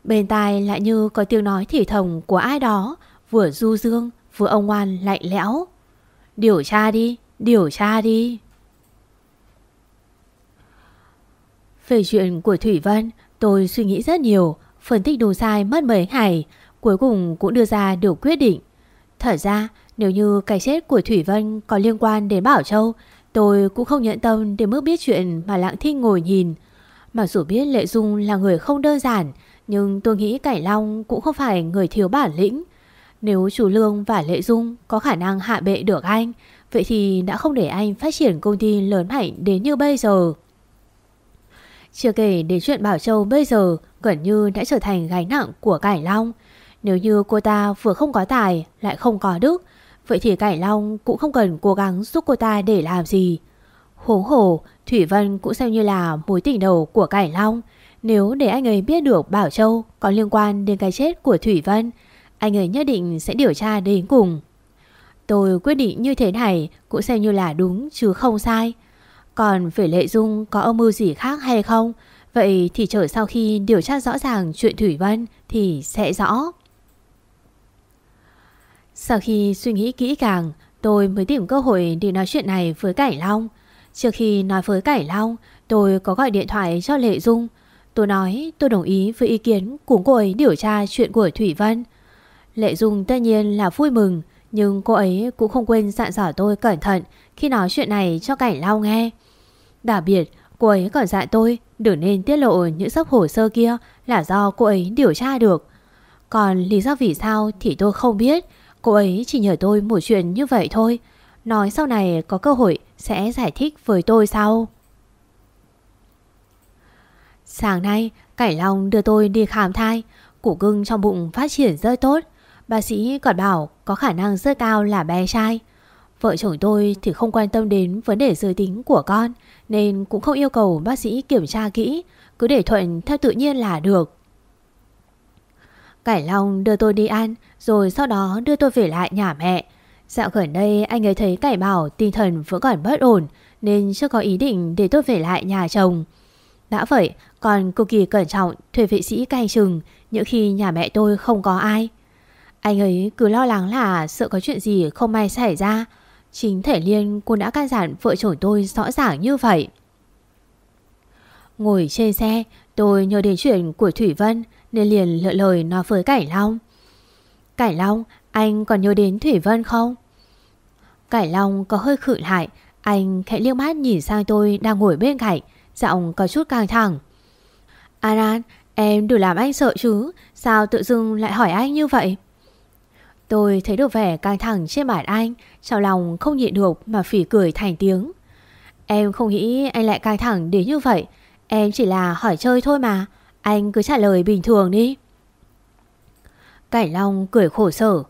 Bên tai lại như có tiếng nói thì thầm của ai đó, vừa du dương, vừa ông ngoan, lạnh lẽo. Điều tra đi, điều tra đi. Về chuyện của Thủy Vân, tôi suy nghĩ rất nhiều, phân tích đủ sai mất mấy ngày, cuối cùng cũng đưa ra được quyết định. Thật ra, nếu như cái chết của Thủy Vân có liên quan đến Bảo Châu, tôi cũng không nhận tâm đến mức biết chuyện mà Lạng Thinh ngồi nhìn. Mặc dù biết Lệ Dung là người không đơn giản, nhưng tôi nghĩ Cải Long cũng không phải người thiếu bản lĩnh. Nếu chủ Lương và Lệ Dung có khả năng hạ bệ được anh, vậy thì đã không để anh phát triển công ty lớn mạnh đến như bây giờ. Chưa kể đến chuyện Bảo Châu bây giờ gần như đã trở thành gánh nặng của Cải Long. Nếu như cô ta vừa không có tài lại không có đức, vậy thì Cải Long cũng không cần cố gắng giúp cô ta để làm gì. Huống hồ, Thủy Vân cũng xem như là mối tình đầu của Cải Long. Nếu để anh ấy biết được Bảo Châu có liên quan đến cái chết của Thủy Vân, anh ấy nhất định sẽ điều tra đến cùng. Tôi quyết định như thế này cũng xem như là đúng chứ không sai. Còn về Lệ Dung có âm mưu gì khác hay không, vậy thì chờ sau khi điều tra rõ ràng chuyện Thủy Vân thì sẽ rõ. Sau khi suy nghĩ kỹ càng, tôi mới tìm cơ hội để nói chuyện này với Cải Long. Trước khi nói với Cải Long, tôi có gọi điện thoại cho Lệ Dung. Tôi nói tôi đồng ý với ý kiến của cô ấy điều tra chuyện của Thủy Vân. Lệ Dung tất nhiên là vui mừng, nhưng cô ấy cũng không quên dặn dò tôi cẩn thận khi nói chuyện này cho Cảnh Long nghe. Đặc biệt, cô ấy còn dặn tôi đừng nên tiết lộ những sắp hồ sơ kia là do cô ấy điều tra được. Còn lý do vì sao thì tôi không biết, cô ấy chỉ nhờ tôi một chuyện như vậy thôi. Nói sau này có cơ hội sẽ giải thích với tôi sau. Sáng nay, Cảnh Long đưa tôi đi khám thai, củ cưng trong bụng phát triển rất tốt. Bác sĩ còn bảo có khả năng rất cao là bé trai. Vợ chồng tôi thì không quan tâm đến vấn đề giới tính của con nên cũng không yêu cầu bác sĩ kiểm tra kỹ, cứ để thuận theo tự nhiên là được. Cải Long đưa tôi đi ăn rồi sau đó đưa tôi về lại nhà mẹ. Dạo gần đây anh ấy thấy Cải bảo tinh thần vẫn còn bất ổn nên chưa có ý định để tôi về lại nhà chồng. Đã vậy, còn cực kỳ cẩn trọng thuê vệ sĩ canh chừng những khi nhà mẹ tôi không có ai. Anh ấy cứ lo lắng là sợ có chuyện gì không may xảy ra. Chính thể liên cô đã can dặn vợ chồng tôi rõ ràng như vậy. Ngồi trên xe, tôi nhớ đến chuyện của Thủy Vân nên liền lựa lời nói với Cải Long. Cải Long, anh còn nhớ đến Thủy Vân không? Cải Long có hơi khự lại, anh khẽ liếc mắt nhìn sang tôi đang ngồi bên cạnh, giọng có chút căng thẳng. Aran, em đừng làm anh sợ chứ, sao tự dưng lại hỏi anh như vậy? Tôi thấy được vẻ căng thẳng trên mặt anh, trong lòng không nhịn được mà phỉ cười thành tiếng. Em không nghĩ anh lại căng thẳng đến như vậy, em chỉ là hỏi chơi thôi mà, anh cứ trả lời bình thường đi. Cảnh Long cười khổ sở.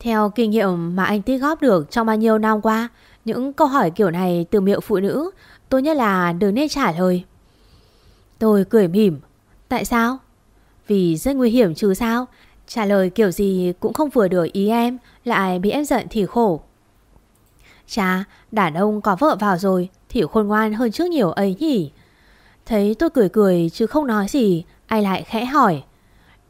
Theo kinh nghiệm mà anh tích góp được trong bao nhiêu năm qua, những câu hỏi kiểu này từ miệng phụ nữ, tốt nhất là đừng nên trả lời. Tôi cười mỉm. Tại sao? Vì rất nguy hiểm chứ sao? Trả lời kiểu gì cũng không vừa được ý em Lại bị em giận thì khổ. Chà, Đàn ông có vợ vào rồi, Thì khôn ngoan hơn trước nhiều ấy nhỉ? Thấy tôi cười cười chứ không nói gì, ai lại khẽ hỏi.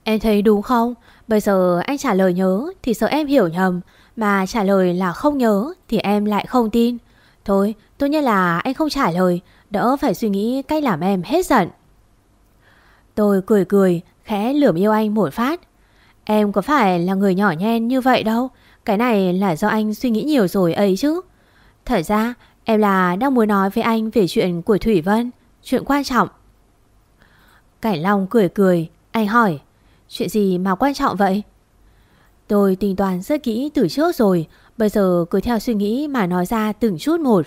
Em thấy đúng không? Bây giờ anh trả lời nhớ Thì sợ em hiểu nhầm, Mà trả lời là không nhớ Thì em lại không tin. Thôi, tốt nhất là anh không trả lời, Đỡ phải suy nghĩ cách làm em hết giận. Tôi cười cười, Khẽ lườm yêu anh một phát. Em có phải là người nhỏ nhen như vậy đâu? Cái này là do anh suy nghĩ nhiều rồi ấy chứ. Thật ra, em là đang muốn nói với anh về chuyện của Thủy Vân, Chuyện quan trọng. Cảnh Long cười cười, Anh hỏi, Chuyện gì mà quan trọng vậy? Tôi tính toán rất kỹ từ trước rồi, Bây giờ cứ theo suy nghĩ mà nói ra từng chút một.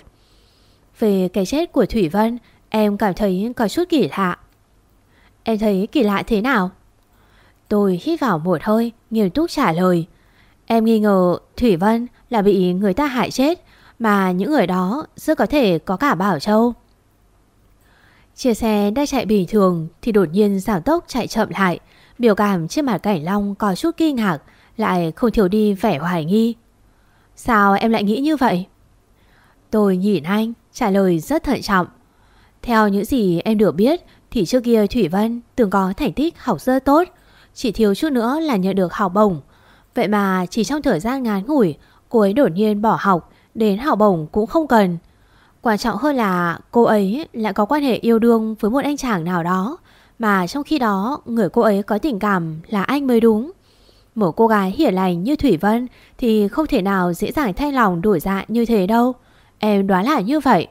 Về cái chết của Thủy Vân, Em cảm thấy có chút kỳ lạ. Em thấy kỳ lạ thế nào? Tôi hít vào một hơi, Nghiêm túc trả lời. Em nghi ngờ Thủy Vân là bị người ta hại chết, Mà những người đó rất có thể có cả Bảo Châu. Chia xe đang chạy bình thường Thì đột nhiên giảm tốc chạy chậm lại, Biểu cảm trên mặt cảnh long có chút kinh ngạc, Lại không thiếu đi vẻ hoài nghi. Sao em lại nghĩ như vậy? Tôi nhìn anh, trả lời rất thận trọng. Theo những gì em được biết Thì trước kia Thủy Vân từng có thành tích học rất tốt chỉ thiếu chút nữa là nhận được học bổng. Vậy mà chỉ trong thời gian ngắn ngủi, Cô ấy đột nhiên bỏ học, Đến học bổng cũng không cần. Quan trọng hơn là cô ấy lại có quan hệ yêu đương với một anh chàng nào đó, Mà trong khi đó người cô ấy có tình cảm là anh mới đúng. Một cô gái hiển lành như Thủy Vân Thì không thể nào dễ dàng thay lòng đổi dạ như thế đâu. Em đoán là như vậy.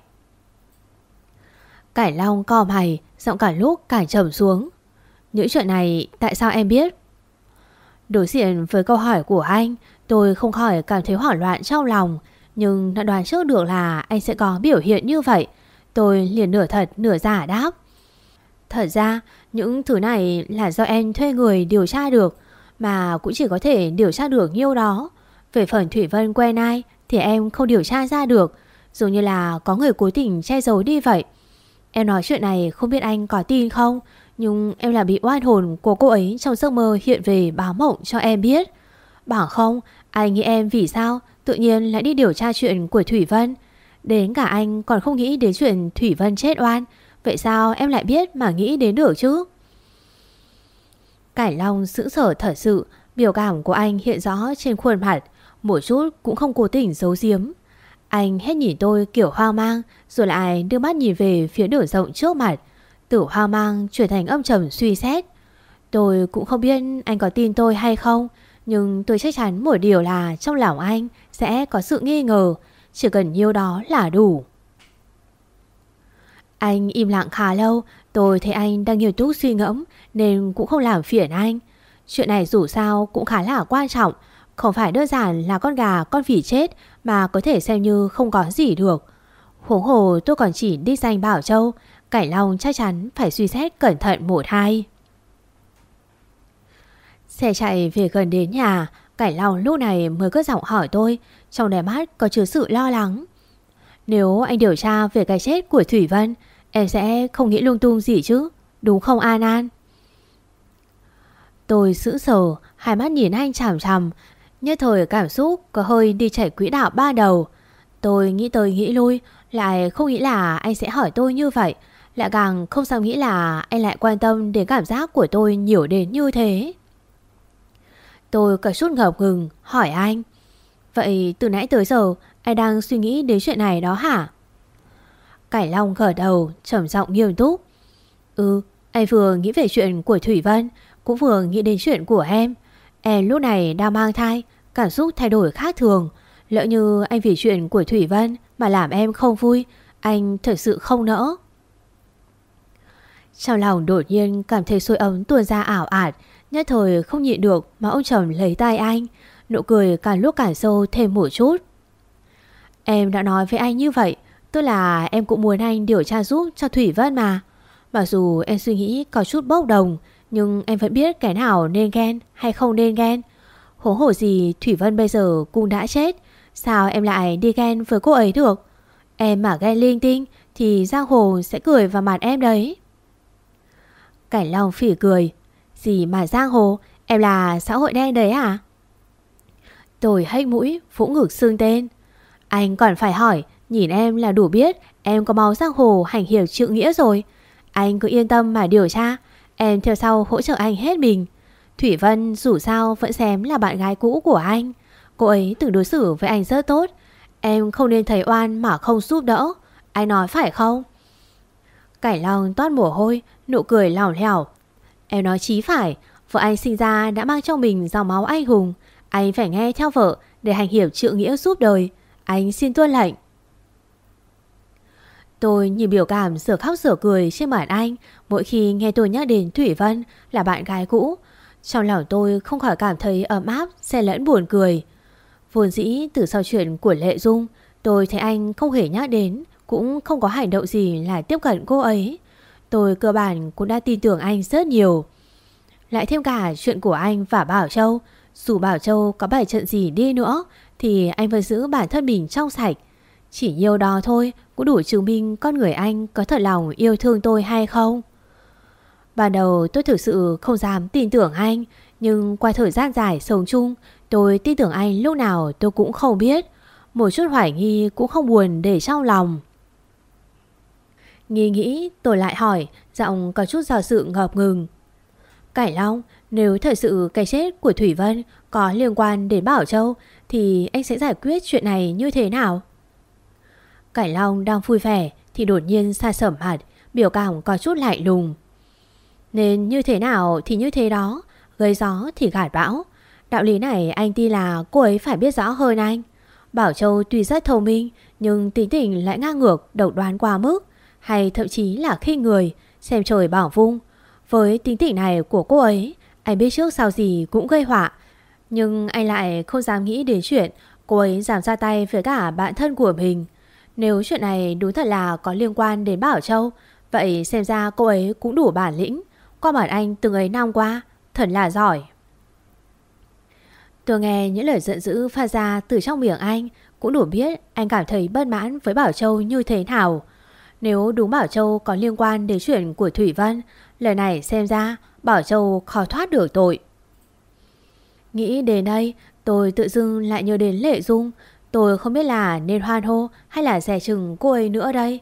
Cải Long co mày, Giọng cả lúc càng trầm xuống. Những chuyện này, tại sao em biết? Đối diện với câu hỏi của anh, Tôi không khỏi cảm thấy hoảng loạn trong lòng, Nhưng đã đoán trước được là anh sẽ có biểu hiện như vậy. Tôi liền nửa thật, nửa giả đáp. Thật ra, những thứ này là do em thuê người điều tra được, Mà cũng chỉ có thể điều tra được nhiêu đó. Về phần Thủy Vân quen ai thì em không điều tra ra được, Dường như là có người cố tình che giấu đi vậy. Em nói chuyện này không biết anh có tin không nhưng em là bị oan hồn của cô ấy trong giấc mơ hiện về báo mộng cho em biết. Bảo không, anh nghĩ em vì sao tự nhiên lại đi điều tra chuyện của Thủy Vân? Đến cả anh còn không nghĩ đến chuyện Thủy Vân chết oan Vậy sao em lại biết mà nghĩ đến được chứ? Cải Long sững sở thật sự Biểu cảm của anh hiện rõ trên khuôn mặt Một chút cũng không cố tình giấu giếm. Anh hết nhìn tôi kiểu hoang mang Rồi lại đưa mắt nhìn về phía đường rộng trước mặt từ hoang mang chuyển thành âm trầm suy xét. Tôi cũng không biết anh có tin tôi hay không, Nhưng tôi chắc chắn một điều là Trong lòng anh sẽ có sự nghi ngờ, Chỉ cần nhiêu đó là đủ. Anh im lặng khá lâu, Tôi thấy anh đang nghiêm túc suy ngẫm Nên cũng không làm phiền anh. Chuyện này dù sao cũng khá là quan trọng, Không phải đơn giản là con gà con vỉ chết Mà có thể xem như không có gì được. Huống hồ tôi còn chỉ đi danh Bảo Châu Cảnh Long chắc chắn phải suy xét cẩn thận một hai. Xe chạy về gần đến nhà Cảnh Long lúc này mới cất giọng hỏi tôi, Trong đáy mắt có chứa sự lo lắng. Nếu anh điều tra về cái chết của Thủy Vân, Em sẽ không nghĩ lung tung gì chứ, Đúng không An An? Tôi sững sờ, Hai mắt nhìn anh chằm chằm, Nhất thời cảm xúc có hơi đi chảy quỹ đạo ba đầu. Tôi nghĩ tới nghĩ lui, Lại không nghĩ là anh sẽ hỏi tôi như vậy lại càng, không sao nghĩ là Anh lại quan tâm đến cảm giác của tôi nhiều đến như thế. Tôi cả chút ngập ngừng, hỏi anh. Vậy từ nãy tới giờ, Anh đang suy nghĩ đến chuyện này đó hả? Cải Long gật đầu, trầm giọng nghiêm túc. Ừ anh vừa nghĩ về chuyện của Thủy Vân, Cũng vừa nghĩ đến chuyện của em. Em lúc này đang mang thai, Cảm xúc thay đổi khác thường. Lỡ như anh vì chuyện của Thủy Vân Mà làm em không vui, Anh thật sự không nỡ. Trong lòng đột nhiên cảm thấy sôi ấm tuôn ra ảo ạt, Nhất thời không nhịn được mà ông chồng lấy tay anh, Nụ cười càng lúc càng sâu thêm một chút. Em đã nói với anh như vậy, Tức là em cũng muốn anh điều tra giúp cho Thủy Vân mà. Mặc dù em suy nghĩ có chút bốc đồng, Nhưng em vẫn biết cái nào nên ghen hay không nên ghen. Hố hổ gì Thủy Vân bây giờ cũng đã chết, Sao em lại đi ghen với cô ấy được? Em mà ghen linh tinh Thì Giang Hồ sẽ cười vào mặt em đấy. Cảnh Long phỉ cười Gì mà Giang Hồ Em là xã hội đen đấy à? Tôi hách mũi, vỗ ngực xương tên. Anh còn phải hỏi, nhìn em là đủ biết em có máu giang hồ hành hiểu chữ nghĩa rồi. Anh cứ yên tâm mà điều tra, em theo sau hỗ trợ anh hết mình. Thủy Vân dù sao vẫn xem là bạn gái cũ của anh. Cô ấy từng đối xử với anh rất tốt. Em không nên thấy oan mà không giúp đỡ. Anh nói phải không? Cải Long toát mồ hôi, nụ cười lảo lẻo. Em nói chí phải, vợ anh sinh ra đã mang trong mình dòng máu anh hùng. Anh phải nghe theo vợ để hành hiểu trượng nghĩa giúp đời. Anh xin tuân lệnh. Tôi nhìn biểu cảm sửa khóc sửa cười trên mặt anh mỗi khi nghe tôi nhắc đến Thủy Vân là bạn gái cũ. Trong lòng tôi không khỏi cảm thấy ấm áp, xen lẫn buồn cười. Vốn dĩ từ sau chuyện của Lệ Dung, tôi thấy anh không hề nhắc đến, cũng không có hành động gì là tiếp cận cô ấy. Tôi cơ bản cũng đã tin tưởng anh rất nhiều. Lại thêm cả chuyện của anh và Bảo Châu. Dù Bảo Châu có bài trận gì đi nữa, thì anh vẫn giữ bản thân mình trong sạch. Chỉ nhiều đó thôi, cũng đủ chứng minh con người anh có thật lòng yêu thương tôi hay không. Ban đầu tôi thực sự không dám tin tưởng anh, Nhưng qua thời gian dài sống chung, Tôi tin tưởng anh lúc nào tôi cũng không biết Một chút hoài nghi cũng không buồn để trong lòng Nghi nghĩ, tôi lại hỏi, Giọng có chút do sự ngập ngừng. Cải Long, Nếu thật sự cái chết của Thủy Vân Có liên quan đến Bảo Châu, Thì anh sẽ giải quyết chuyện này như thế nào? Cải Long đang vui vẻ, Thì đột nhiên xa sẩm mặt Biểu cảm có chút lạnh lùng. Nên như thế nào thì như thế đó, Gây gió thì gạt bão. Đạo lý này anh tin là cô ấy phải biết rõ hơn anh. Bảo Châu tuy rất thông minh, Nhưng tính tình lại ngang ngược, Độc đoán quá mức. Hay thậm chí là khi người, Xem trời bảo vung. Với tính tình này của cô ấy, Anh biết trước sau gì cũng gây họa. Nhưng anh lại không dám nghĩ đến chuyện Cô ấy giảm ra tay với cả bạn thân của mình. Nếu chuyện này đúng thật là có liên quan đến Bảo Châu, Vậy xem ra cô ấy cũng đủ bản lĩnh. Qua bản anh từng ấy năm qua, Thật là giỏi. Tôi nghe những lời giận dữ pha ra từ trong miệng anh, Cũng đủ biết anh cảm thấy bất mãn với Bảo Châu như thế nào. Nếu đúng Bảo Châu có liên quan đến chuyện của Thủy Vân, Lời này xem ra Bảo Châu khó thoát được tội. Nghĩ đến đây, Tôi tự dưng lại nhớ đến Lệ Dung. Tôi không biết là nên hoan hô Hay là rẻ chừng cô ấy nữa đây.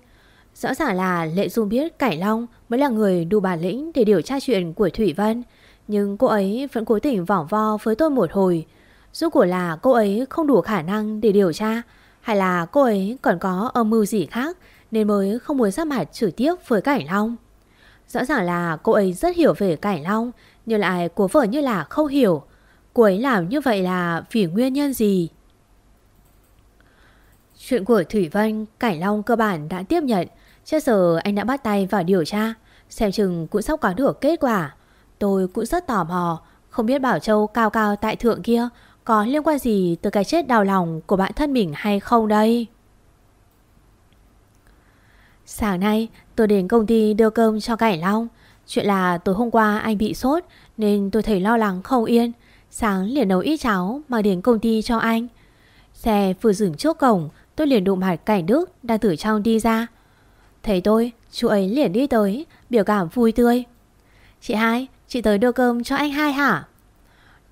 Rõ ràng là Lệ Dung biết Cải Long Mới là người đủ bản lĩnh để điều tra chuyện của Thủy Vân, Nhưng cô ấy vẫn cố tình vỏng vo với tôi một hồi. Rốt cuộc là cô ấy không đủ khả năng để điều tra, Hay là cô ấy còn có âm mưu gì khác nên mới không muốn sát mặt trực tiếp với Cảnh Long. Rõ ràng là cô ấy rất hiểu về Cảnh Long, Nhưng lại của vợ như là không hiểu. Cô ấy làm như vậy là vì nguyên nhân gì? Chuyện của Thủy Vân, Cảnh Long cơ bản đã tiếp nhận. Chắc giờ anh đã bắt tay vào điều tra, Xem chừng cũng sắp có được kết quả. Tôi cũng rất tò mò, Không biết Bảo Châu cao cao tại thượng kia có liên quan gì từ cái chết đau lòng của bạn thân mình hay không đây? Sáng nay tôi đến công ty đưa cơm cho Cảnh Long. Chuyện là tối hôm qua anh bị sốt Nên tôi thấy lo lắng không yên. Sáng liền nấu ít cháo mà đến công ty cho anh. Xe vừa dừng trước cổng Tôi liền đụng mặt Cảnh Đức đang từ trong đi ra. Thấy tôi Chú ấy liền đi tới Biểu cảm vui tươi. Chị hai Chị tới đưa cơm cho anh hai hả?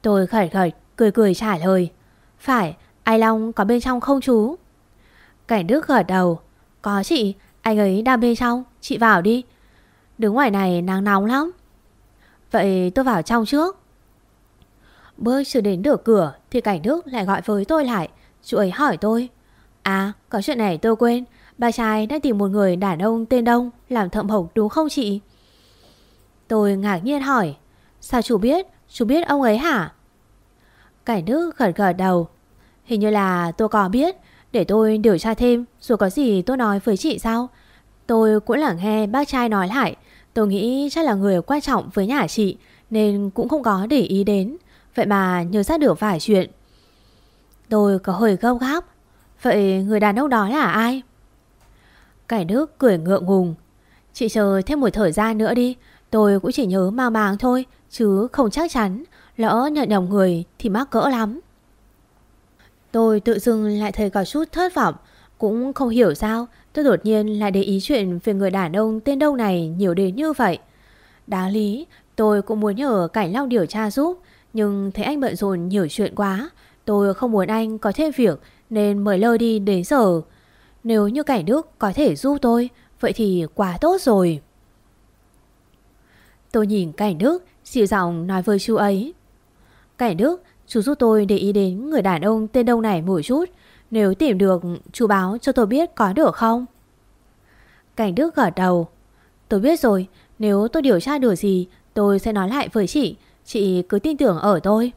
Tôi khởi khởi Cười cười trả lời. Phải, ai Long có bên trong không chú? Cảnh Đức gật đầu. Có chị, anh ấy đang bên trong Chị vào đi. Đứng ngoài này nắng nóng lắm. Vậy tôi vào trong trước. Bước chưa đến được cửa Thì Cảnh Đức lại gọi với tôi lại. Chú ấy hỏi tôi À, có chuyện này tôi quên. Bà trai đang tìm một người đàn ông tên Đông Làm thợ hộc đúng không chị? Tôi ngạc nhiên hỏi Sao chú biết, chú biết ông ấy hả? Cảnh Đức gật gật đầu Hình như là tôi có biết. Để tôi điều tra thêm Rồi có gì tôi nói với chị sao? Tôi cũng lẳng nghe bác trai nói lại. Tôi nghĩ chắc là người quan trọng với nhà chị, Nên cũng không có để ý đến. Vậy mà nhớ ra được vài chuyện. Tôi có hơi gâu gáp. Vậy người đàn ông đó là ai? Cải Đức cười ngượng ngùng. Chị chờ thêm một thời gian nữa đi. Tôi cũng chỉ nhớ mang màng thôi, Chứ không chắc chắn. Lỡ nhận nhầm người thì mắc cỡ lắm. Tôi tự dưng lại thấy có chút thất vọng. Cũng không hiểu sao, Tôi đột nhiên lại để ý chuyện về người đàn ông tên Đông này nhiều đến như vậy. Đáng lý, tôi cũng muốn nhờ Cảnh Long điều tra giúp, Nhưng thấy anh bận rộn nhiều chuyện quá. Tôi không muốn anh có thêm việc, Nên mời lơ đi đến giờ. Nếu như cảnh Đức có thể giúp tôi, Vậy thì quá tốt rồi. Tôi nhìn cảnh Đức, Dịu giọng nói với chú ấy. Cảnh Đức Chú giúp tôi để ý đến người đàn ông tên Đông này một chút. Nếu tìm được, Chú báo cho tôi biết có được không? Cảnh Đức gật đầu. Tôi biết rồi, Nếu tôi điều tra được gì, Tôi sẽ nói lại với chị. Chị cứ tin tưởng ở tôi.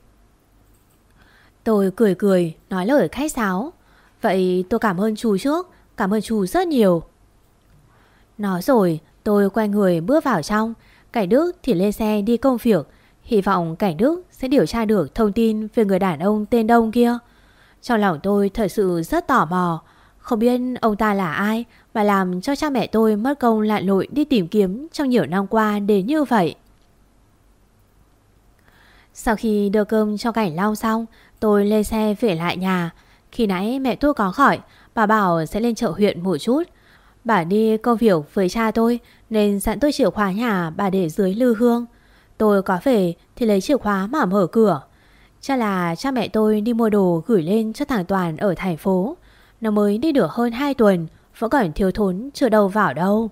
Tôi cười cười, Nói lời khách sáo. Vậy tôi cảm ơn chú trước, Cảm ơn chú rất nhiều. Nói rồi, tôi quay người bước vào trong. Cảnh Đức thì lên xe đi công việc. Hy vọng Cảnh Đức sẽ điều tra được thông tin về người đàn ông tên Đông kia. Trong lòng tôi thật sự rất tò mò. Không biết ông ta là ai Mà làm cho cha mẹ tôi mất công lặn lội đi tìm kiếm trong nhiều năm qua đến như vậy? Sau khi đưa cơm cho Cảnh lau xong, Tôi lên xe về lại nhà. Khi nãy mẹ tôi có khỏi Bà bảo sẽ lên chợ huyện một chút. Bà đi công việc với cha tôi Nên dặn tôi chìa khóa nhà bà để dưới lư hương. Tôi có về thì lấy chìa khóa mà mở cửa. Chắc là cha mẹ tôi đi mua đồ gửi lên cho thằng Toàn ở thành phố. Nó mới đi được hơn 2 tuần, Vẫn còn thiếu thốn chưa đâu vào đâu.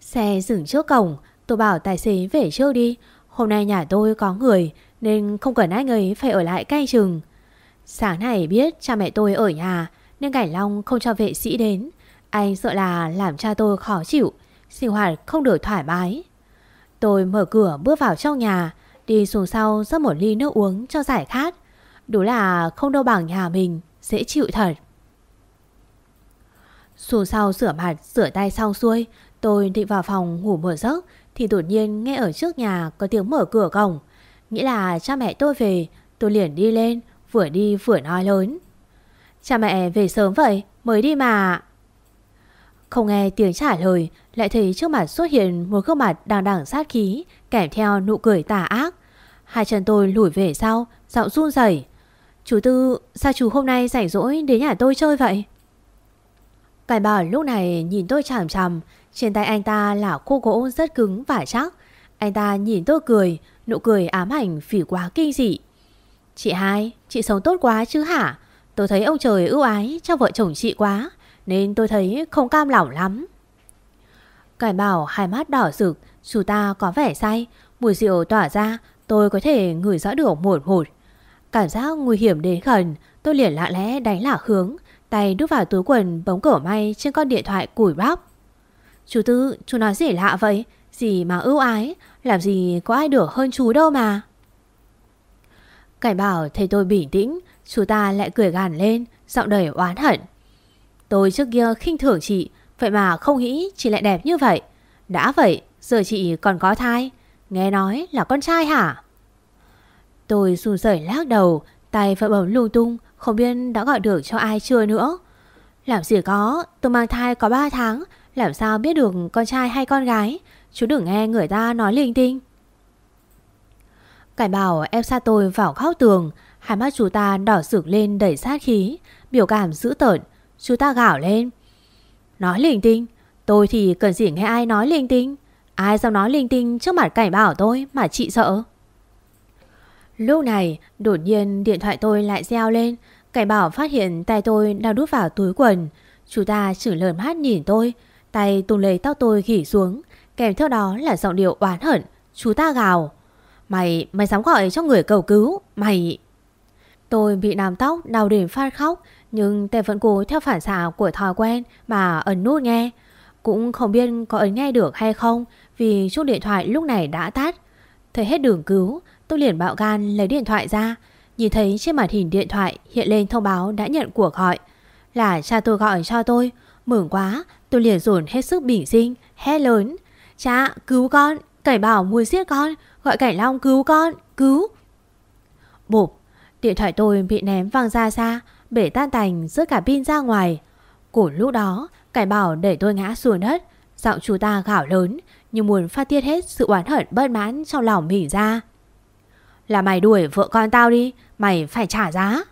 Xe dừng trước cổng, Tôi bảo tài xế về trước đi. Hôm nay nhà tôi có người, Nên không cần anh ấy phải ở lại canh chừng. Sáng nay biết cha mẹ tôi ở nhà, Nên Cảnh Long không cho vệ sĩ đến. Anh sợ là làm cha tôi khó chịu, Sinh hoạt không được thoải mái. Tôi mở cửa bước vào trong nhà, Đi xuống sau rót một ly nước uống cho giải khát. Đúng là không đâu bằng nhà mình, Dễ chịu thật. Xuống sau rửa mặt, Rửa tay xong xuôi, Tôi định vào phòng ngủ mở giấc Thì đột nhiên nghe ở trước nhà có tiếng mở cửa cổng. Nghĩ là cha mẹ tôi về, Tôi liền đi lên, Vừa đi vừa nói lớn. Cha mẹ về sớm vậy, Mới đi mà. Không nghe tiếng trả lời lại thấy trước mặt xuất hiện một gương mặt đang đằng sát khí kèm theo nụ cười tà ác. Hai chân tôi lùi về sau, giọng run rẩy. Chú Tư, sao chú hôm nay rảnh rỗi đến nhà tôi chơi vậy? Cải bảo lúc này nhìn tôi chằm chằm, trên tay anh ta là khô gỗ rất cứng và chắc. Anh ta nhìn tôi cười, nụ cười ám ảnh phỉ quá kinh dị. Chị hai, chị sống tốt quá chứ hả? Tôi thấy ông trời ưu ái cho vợ chồng chị quá, nên tôi thấy không cam lòng lắm. Cải bảo hai mắt đỏ rực, chú ta có vẻ say, mùi rượu tỏa ra, tôi có thể ngửi rõ được một một. Cảm giác nguy hiểm đến gần, tôi liền lạ lẽ đánh lạc hướng, tay đút vào túi quần bấm cổ may trên con điện thoại củi bắp. Chú Tư, chú nói gì lạ vậy? Gì mà ưu ái, làm gì có ai được hơn chú đâu mà. Cảnh bảo thấy tôi bình tĩnh, chú ta lại cười gàn lên, giọng đầy oán hận. Tôi trước kia khinh thường chị, Vậy mà không nghĩ chị lại đẹp như vậy. Đã vậy giờ chị còn có thai. Nghe nói là con trai hả? Tôi run rẩy lắc đầu Tay vẫn bấm lung tung Không biết đã gọi được cho ai chưa nữa. Làm gì có Tôi mang thai có 3 tháng Làm sao biết được con trai hay con gái? Chú đừng nghe người ta nói linh tinh. Cải bảo em xa tôi vào góc tường Hai mắt chú ta đỏ sực lên đầy sát khí Biểu cảm dữ tợn. Chú ta gào lên. Nói linh tinh Tôi thì cần gì nghe ai nói linh tinh Ai dám nói linh tinh trước mặt cảnh bảo tôi Mà chị sợ? Lúc này đột nhiên điện thoại tôi lại reo lên. Cảnh bảo phát hiện tay tôi đang đút vào túi quần. Chú ta chửi lờn mắt nhìn tôi Tay tung lấy tóc tôi gỉ xuống. Kèm theo đó là giọng điệu oán hận Chú ta gào. Mày, mày dám gọi cho người cầu cứu Mày. Tôi bị nằm tóc đau đến phát khóc nhưng tề vẫn cố theo phản xạ của thói quen mà ấn nút nghe. Cũng không biết có ấn nghe được hay không vì chuông điện thoại lúc này đã tắt. Thấy hết đường cứu, tôi liền bạo gan lấy điện thoại ra. Nhìn thấy trên màn hình điện thoại hiện lên thông báo đã nhận cuộc gọi. Là cha tôi gọi cho tôi. Mừng quá, tôi liền dồn hết sức bình sinh, hét lớn. Cha, cứu con, cảnh bảo muốn giết con, gọi cảnh long cứu con, cứu. Bụp, điện thoại tôi bị ném văng ra xa, bể tan tành rớt cả pin ra ngoài. Của lúc đó, cải bảo để tôi ngã xuống đất, giọng chú ta gạo lớn như muốn phát tiết hết sự oán hận bất mãn trong lòng mình ra. Là mày đuổi vợ con tao đi, mày phải trả giá.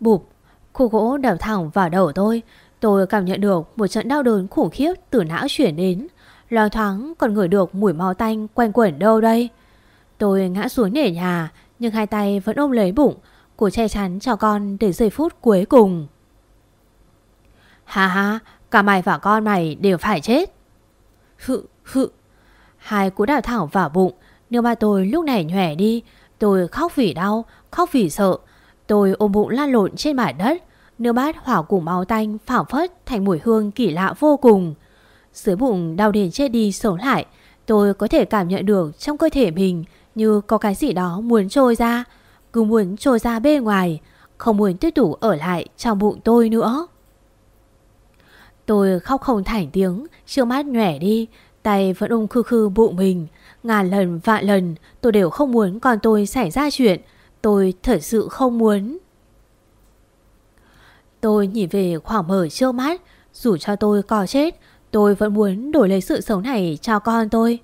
Bụp, khu gỗ đập thẳng vào đầu tôi, tôi cảm nhận được một trận đau đớn khủng khiếp từ não chuyển đến. Lo thoáng còn ngửi được mùi máu tanh quanh quẩn đâu đây. Tôi ngã xuống nể nhà nhưng hai tay vẫn ôm lấy bụng, của che chắn cho con để giây phút cuối cùng. Hà hà, cả mày và con mày đều phải chết. Hự, hự. Hai cú đào thảo vào bụng, nếu mà tôi lúc này nhòe đi, tôi khóc vì đau, khóc vì sợ. Tôi ôm bụng lan lộn trên mặt đất, nước bát hỏa cùng máu tanh phảng phất thành mùi hương kỳ lạ vô cùng. Dưới bụng đau đến chết đi sống lại, tôi có thể cảm nhận được trong cơ thể mình như có cái gì đó muốn trôi ra, cứ muốn trôi ra bên ngoài, không muốn tiếp tục ở lại trong bụng tôi nữa. Tôi khóc không thành tiếng, chưa mắt nhỏe đi, tay vẫn ung khư khư bụng mình. Ngàn lần vạn lần tôi đều không muốn con tôi xảy ra chuyện. Tôi thật sự không muốn. Tôi nhìn về khoảng mở trước mắt, dù cho tôi có chết, tôi vẫn muốn đổi lấy sự sống này cho con tôi.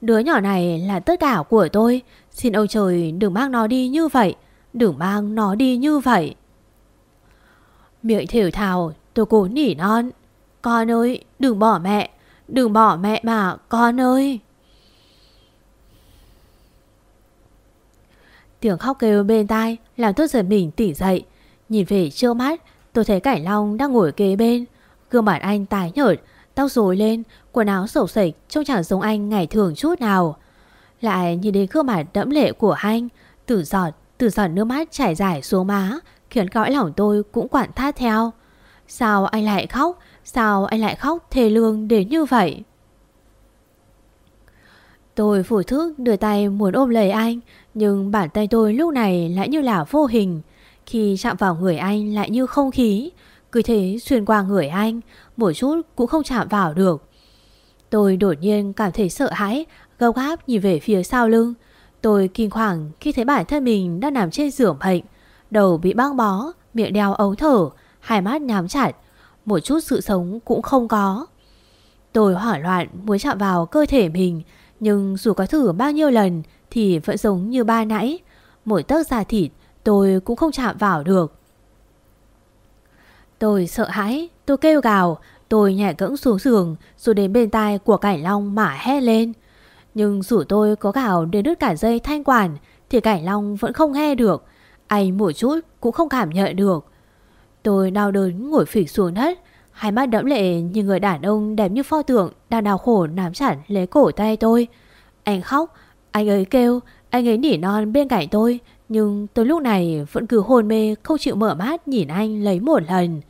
Đứa nhỏ này là tất cả của tôi, xin ông trời đừng mang nó đi như vậy, đừng mang nó đi như vậy. Miệng thều thào, tôi cố nỉ non. Con ơi, đừng bỏ mẹ, đừng bỏ mẹ mà, con ơi. Tiếng khóc kêu bên tai làm tôi giật mình tỉnh dậy. Nhìn về trước mắt, tôi thấy Cảnh Long đang ngồi kế bên. Gương mặt anh tái nhợt, tóc rối lên, quần áo sổ sạch trông chẳng giống anh ngày thường chút nào. Lại nhìn đến gương mặt đẫm lệ của anh, từ giọt, từ giọt nước mắt chảy dài xuống má, khiến cõi lòng tôi cũng quặn thắt theo. Sao anh lại khóc? Sao anh lại khóc thề lương đến như vậy? Tôi phủ thức đưa tay muốn ôm lấy anh Nhưng bàn tay tôi lúc này lại như là vô hình Khi chạm vào người anh lại như không khí Cứ thế xuyên qua người anh Một chút cũng không chạm vào được Tôi đột nhiên cảm thấy sợ hãi Gâu gáp nhìn về phía sau lưng Tôi kinh hoàng khi thấy bản thân mình đang nằm trên giường bệnh Đầu bị băng bó Miệng đeo ống thở Hai mắt nhắm chặt Một chút sự sống cũng không có Tôi hoảng loạn muốn chạm vào cơ thể mình nhưng dù có thử bao nhiêu lần thì vẫn giống như ba nãy. Mỗi tấc da thịt tôi cũng không chạm vào được. Tôi sợ hãi, tôi kêu gào, tôi nhảy cẫng xuống giường rồi đến bên tai của Cảnh Long mà hét lên. Nhưng dù tôi có gào đến đứt cả dây thanh quản thì Cảnh Long vẫn không nghe được. Anh một chút cũng không cảm nhận được. Tôi đau đớn ngồi phịch xuống đất Hai mắt đẫm lệ như người đàn ông đẹp như pho tượng đang đau khổ nắm chặt lấy cổ tay tôi. Anh khóc, anh ấy kêu, anh ấy nỉ non bên cạnh tôi. Nhưng tôi lúc này vẫn cứ hôn mê không chịu mở mắt nhìn anh lấy một lần.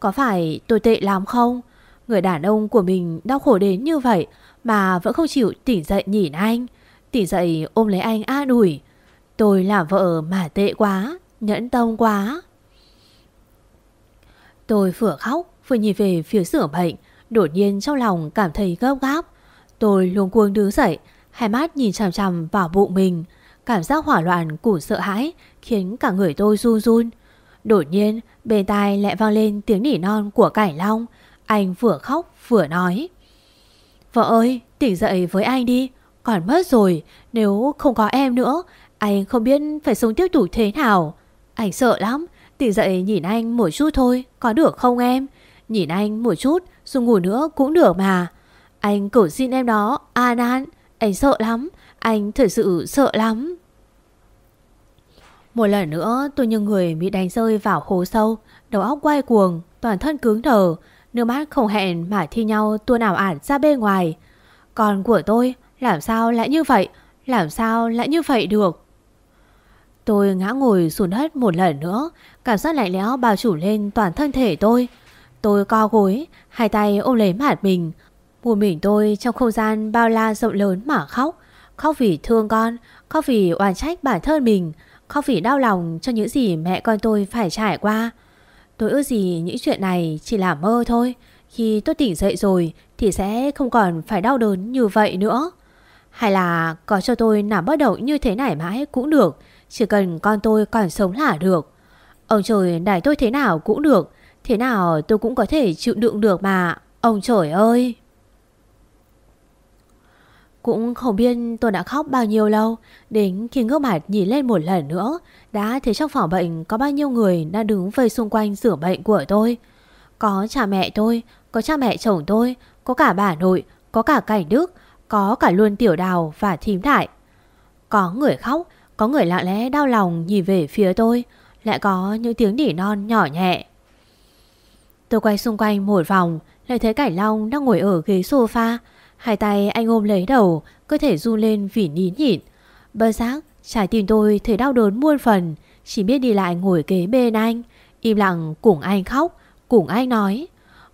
Có phải tôi tệ lắm không? Người đàn ông của mình đau khổ đến như vậy mà vẫn không chịu tỉnh dậy nhìn anh. Tỉnh dậy ôm lấy anh an ủi. Tôi là vợ mà tệ quá, nhẫn tâm quá. Tôi vừa khóc Vừa nhìn về phía giường bệnh Đột nhiên trong lòng cảm thấy gấp gáp Tôi luống cuống đứng dậy Hai mắt nhìn chằm chằm vào bụng mình Cảm giác hỏa loạn của sợ hãi Khiến cả người tôi run run Đột nhiên bên tai lại vang lên tiếng nỉ non của Cải Long Anh vừa khóc vừa nói Vợ ơi, tỉnh dậy với anh đi. Còn mất rồi, Nếu không có em nữa, Anh không biết phải sống tiếp tục thế nào. Anh sợ lắm. Tỉnh dậy nhìn anh một chút thôi, Có được không em? Nhìn anh một chút, dù ngủ nữa cũng được mà. Anh cầu xin em đó, An An. Anh sợ lắm. Anh thật sự sợ lắm. Một lần nữa, tôi như người bị đánh rơi vào hố sâu. Đầu óc quay cuồng, Toàn thân cứng đờ. Nước mắt không hẹn mà thi nhau tua ảo ản ra bên ngoài Còn của tôi Làm sao lại như vậy Làm sao lại như vậy được Tôi ngã ngồi xuống đất một lần nữa Cảm giác lạnh lẽo bao trùm lên toàn thân thể tôi Tôi co gối, hai tay ôm lấy mặt mình. Một mình tôi trong không gian bao la rộng lớn mà khóc. Khóc vì thương con, khóc vì oan trách bản thân mình, khóc vì đau lòng cho những gì mẹ con tôi phải trải qua. Tôi ước gì những chuyện này chỉ là mơ thôi. Khi tôi tỉnh dậy rồi thì sẽ không còn phải đau đớn như vậy nữa. Hay là có cho tôi nằm bất động như thế này mãi cũng được. Chỉ cần con tôi còn sống là được. Ông trời đẩy tôi thế nào cũng được. Thế nào tôi cũng có thể chịu đựng được mà Ông trời ơi cũng không biết tôi đã khóc bao nhiêu lâu Đến khi ngước mặt nhìn lên một lần nữa Đã thấy trong phòng bệnh Có bao nhiêu người đang đứng vây xung quanh giường bệnh của tôi Có cha mẹ tôi Có cha mẹ chồng tôi Có cả bà nội Có cả cảnh đức Có cả luôn tiểu đào và thím đại Có người khóc, có người lặng lẽ đau lòng nhìn về phía tôi, lại có những tiếng nỉ non nhỏ nhẹ. Tôi quay xung quanh một vòng, lại thấy Cảnh Long đang ngồi ở ghế sofa, hai tay anh ôm lấy đầu, cơ thể run lên vì nín nhịn. Bơ giác, trái tim tôi thấy đau đớn muôn phần, chỉ biết đi lại ngồi kế bên anh, im lặng cùng anh khóc, cùng anh nói.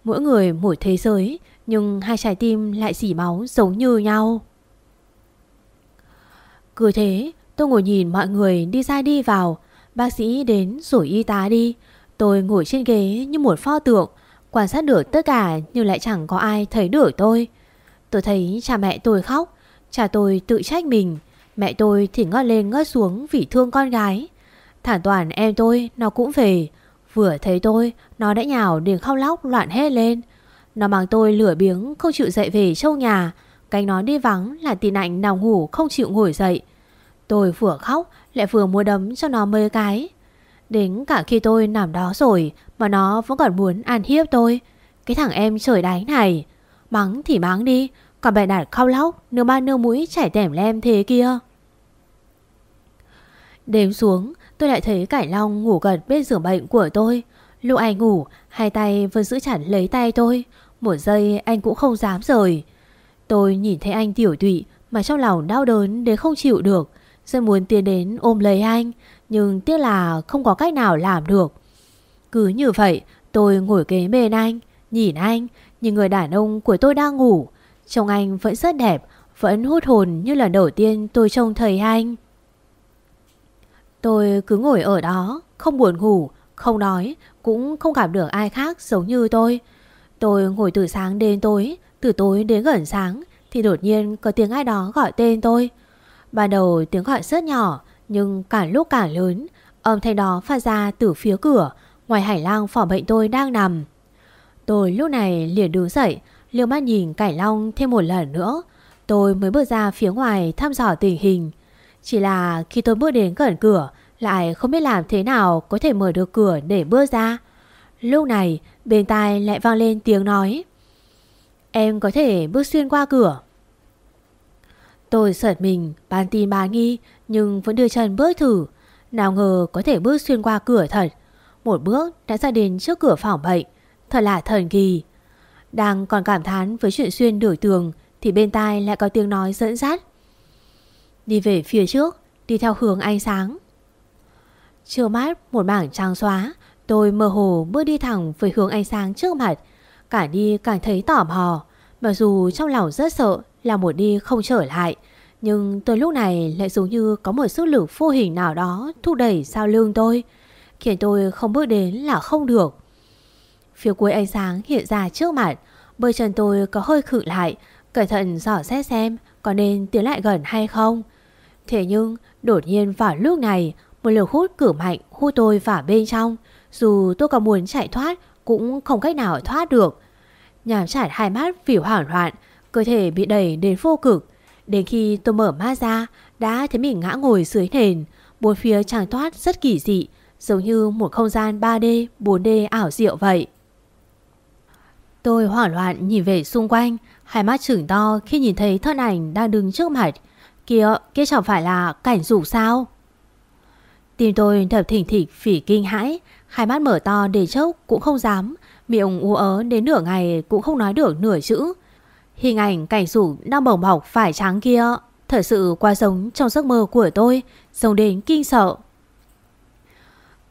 Mỗi người một thế giới, nhưng hai trái tim lại dỉ máu giống như nhau. Cứ thế, tôi ngồi nhìn mọi người đi ra đi vào, bác sĩ đến rồi y tá đi. Tôi ngồi trên ghế như một pho tượng, quan sát được tất cả nhưng lại chẳng có ai thấy được tôi. Tôi thấy cha mẹ tôi khóc, cha tôi tự trách mình, mẹ tôi thì ngất lên ngất xuống vì thương con gái. Thản toàn em tôi nó cũng về, vừa thấy tôi nó đã nhào đến khóc lóc loạn hết lên. Nó mang tôi lửa biếng không chịu dậy về châu nhà, cánh nó đi vắng là tin ảnh nào ngủ không chịu ngồi dậy. Tôi vừa khóc lại vừa mua đấm cho nó mấy cái. Đến cả khi tôi nằm đó rồi mà nó vẫn còn muốn ăn hiếp tôi. Cái thằng em trời đánh này. Mắng thì mắng đi. Còn bài đạt khao lóc, Nước ba nước mũi chảy tẻm lem thế kia. Đêm xuống, tôi lại thấy Cải Long ngủ gần bên giường bệnh của tôi. Lúc anh ngủ, hai tay vẫn giữ chặt lấy tay tôi. Một giây anh cũng không dám rời. Tôi nhìn thấy anh tiểu tụy mà trong lòng đau đớn đến không chịu được. Rất muốn tiến đến ôm lấy anh Nhưng tiếc là không có cách nào làm được Cứ như vậy Tôi ngồi kế bên anh Nhìn anh nhưng người đàn ông của tôi đang ngủ. Trông anh vẫn rất đẹp Vẫn hút hồn như lần đầu tiên tôi trông thấy anh. Tôi cứ ngồi ở đó Không buồn ngủ Không nói Cũng không cảm được ai khác giống như tôi. Tôi ngồi từ sáng đến tối Từ tối đến gần sáng Thì đột nhiên có tiếng ai đó gọi tên tôi. Ban đầu tiếng gọi rất nhỏ nhưng càng lúc càng lớn, âm thanh đó phát ra từ phía cửa, ngoài hải lang phòng bệnh tôi đang nằm. Tôi lúc này liền đứng dậy, liều mắt nhìn Cải Long thêm một lần nữa. Tôi mới bước ra phía ngoài thăm dò tình hình. Chỉ là khi tôi bước đến gần cửa, lại không biết làm thế nào có thể mở được cửa để bước ra. Lúc này, bên tai lại vang lên tiếng nói. Em có thể bước xuyên qua cửa. Tôi sợt mình, bán tin bán nghi, nhưng vẫn đưa chân bước thử. Nào ngờ có thể bước xuyên qua cửa thật. Một bước đã ra đến trước cửa phòng bệnh. Thật là thần kỳ. Đang còn cảm thán với chuyện xuyên đổi tường thì bên tai lại có tiếng nói dẫn dắt. Đi về phía trước, đi theo hướng ánh sáng. Chưa mát một bảng trang xóa, tôi mơ hồ bước đi thẳng về hướng ánh sáng trước mặt. Cả đi càng thấy tỏ mò, mặc dù trong lòng rất sợ là một đi không trở lại. Nhưng tôi lúc này lại giống như có một sức lực vô hình nào đó thúc đẩy sau lưng tôi, khiến tôi không bước đến là không được. Phía cuối ánh sáng hiện ra trước mặt, bơi chân tôi có hơi khử lại, cẩn thận dò xét xem có nên tiến lại gần hay không. Thế nhưng đột nhiên vào lúc này, một lực hút cử mạnh hút tôi vào bên trong, dù tôi có muốn chạy thoát cũng không cách nào thoát được. Nhàm chặt hai mắt vì hoảng loạn, Cơ thể bị đẩy đến vô cực. Đến khi tôi mở mắt ra Đã thấy mình ngã ngồi dưới nền. Bốn phía tràng thoát rất kỳ dị Giống như một không gian 3D 4D ảo diệu vậy. Tôi hoảng loạn nhìn về xung quanh Hai mắt trừng to khi nhìn thấy thân ảnh đang đứng trước mặt. Kìa, kia chẳng phải là cảnh rủ sao? Tim tôi đập thỉnh thịch phỉ kinh hãi Hai mắt mở to để chốc cũng không dám Miệng ú ớ đến nửa ngày cũng không nói được nửa chữ. Hình ảnh cảnh rủ đang bồng bọc phải trắng kia Thật sự quá giống trong giấc mơ của tôi Giống đến kinh sợ.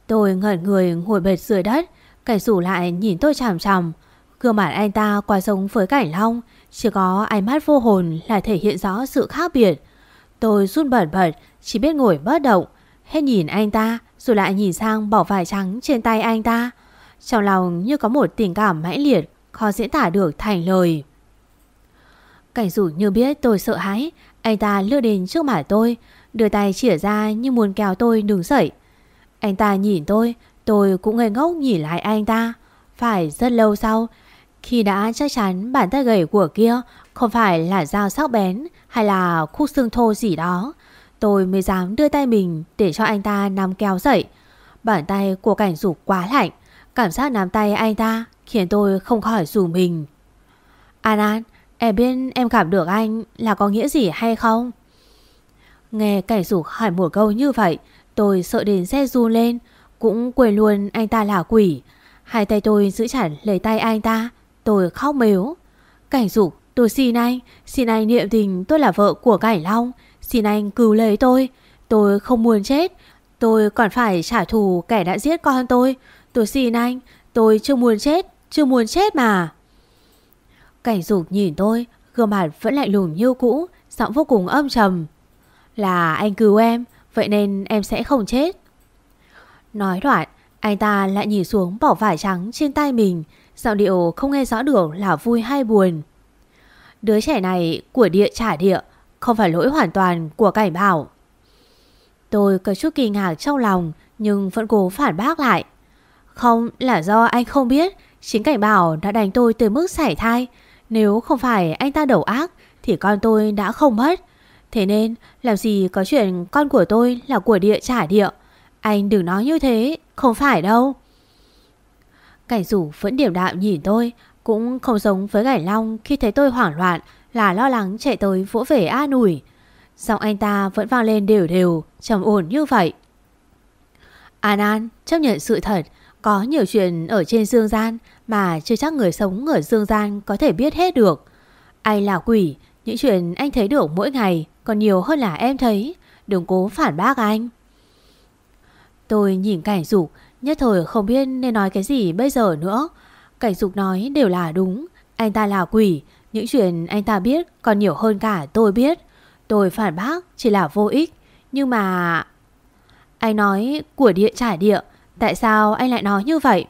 Tôi ngẩn người ngồi bệt dưới đất Cảnh rủ lại nhìn tôi chằm chằm. Gương mặt anh ta quá giống với cảnh long, Chỉ có ánh mắt vô hồn là thể hiện rõ sự khác biệt. Tôi run bẩn bật, Chỉ biết ngồi bất động, Hết nhìn anh ta, Rồi lại nhìn sang bỏ vải trắng trên tay anh ta. Trong lòng như có một tình cảm mãnh liệt, Khó diễn tả được thành lời. Cảnh rủ như biết tôi sợ hãi, Anh ta lướt đến trước mặt tôi, Đưa tay chỉa ra như muốn kéo tôi đứng dậy. Anh ta nhìn tôi Tôi cũng ngây ngốc nhìn lại anh ta. Phải rất lâu sau khi đã chắc chắn bàn tay gầy của kia Không phải là dao sắc bén Hay là khúc xương thô gì đó Tôi mới dám đưa tay mình Để cho anh ta nằm kéo dậy Bàn tay của cảnh dục quá lạnh Cảm giác nắm tay anh ta Khiến tôi không khỏi dù mình An An Em biết em cảm được anh là có nghĩa gì hay không? Nghe cảnh dục hỏi một câu như vậy, tôi sợ đến xe run lên, cũng quên luôn anh ta là quỷ. Hai tay tôi giữ chặt lấy tay anh ta, tôi khóc mếu. Cảnh dục, tôi xin anh, xin anh niệm tình tôi là vợ của Cảnh Long, xin anh cứu lấy tôi. Tôi không muốn chết, tôi còn phải trả thù kẻ đã giết con tôi. Tôi xin anh, tôi chưa muốn chết, chưa muốn chết mà. Cảnh dục nhìn tôi, gương mặt vẫn lạnh lùng như cũ, giọng vô cùng âm trầm. Là anh cứu em, vậy nên em sẽ không chết. Nói đoạn, anh ta lại nhìn xuống bỏ vải trắng trên tay mình, giọng điệu không nghe rõ được là vui hay buồn. Đứa trẻ này của địa trả địa, không phải lỗi hoàn toàn của cảnh bảo. Tôi có chút kinh ngạc trong lòng, nhưng vẫn cố phản bác lại. Không, là do anh không biết, chính cảnh bảo đã đánh tôi từ mức sảy thai. Nếu không phải anh ta đầu ác, thì con tôi đã không mất. Thế nên, làm gì có chuyện con của tôi là của địa trả địa. Anh đừng nói như thế, không phải đâu. Cảnh rủ vẫn điểm đạm nhìn tôi, cũng không giống với Cảnh Long khi thấy tôi hoảng loạn là lo lắng chạy tới vỗ về an ủi. Giọng anh ta vẫn vang lên đều đều, trầm ổn như vậy. An An chấp nhận sự thật, có nhiều chuyện ở trên dương gian mà chưa chắc người sống ở dương gian có thể biết hết được. Ai là quỷ, những chuyện anh thấy được mỗi ngày còn nhiều hơn là em thấy. Đừng cố phản bác anh. Tôi nhìn cảnh dục, nhất thời không biết nên nói cái gì bây giờ nữa. Cảnh dục nói đều là đúng. Anh ta là quỷ, những chuyện anh ta biết còn nhiều hơn cả tôi biết. Tôi phản bác chỉ là vô ích. Nhưng mà... Anh nói của địa trả địa, tại sao anh lại nói như vậy?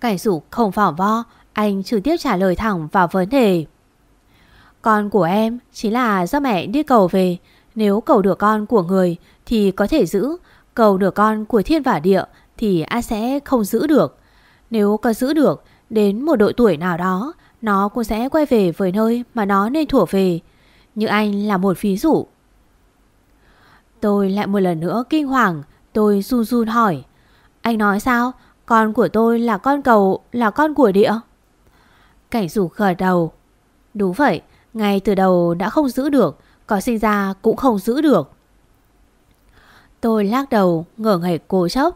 Cảnh dục không phỏng vo, anh trực tiếp trả lời thẳng vào vấn đề. Con của em chính là do mẹ đi cầu về. Nếu cầu được con của người thì có thể giữ. Cầu được con của thiên và địa thì A sẽ không giữ được. Nếu có giữ được, đến một độ tuổi nào đó, nó cũng sẽ quay về với nơi mà nó nên thuộc về. Như anh là một ví dụ. Tôi lại một lần nữa kinh hoàng, tôi run run hỏi. Anh nói sao? Con của tôi là con cầu, là con của địa. Cảnh rủ khởi đầu. Đúng vậy, ngay từ đầu đã không giữ được, có sinh ra cũng không giữ được. Tôi lắc đầu, ngỡ ngẩy cố chấp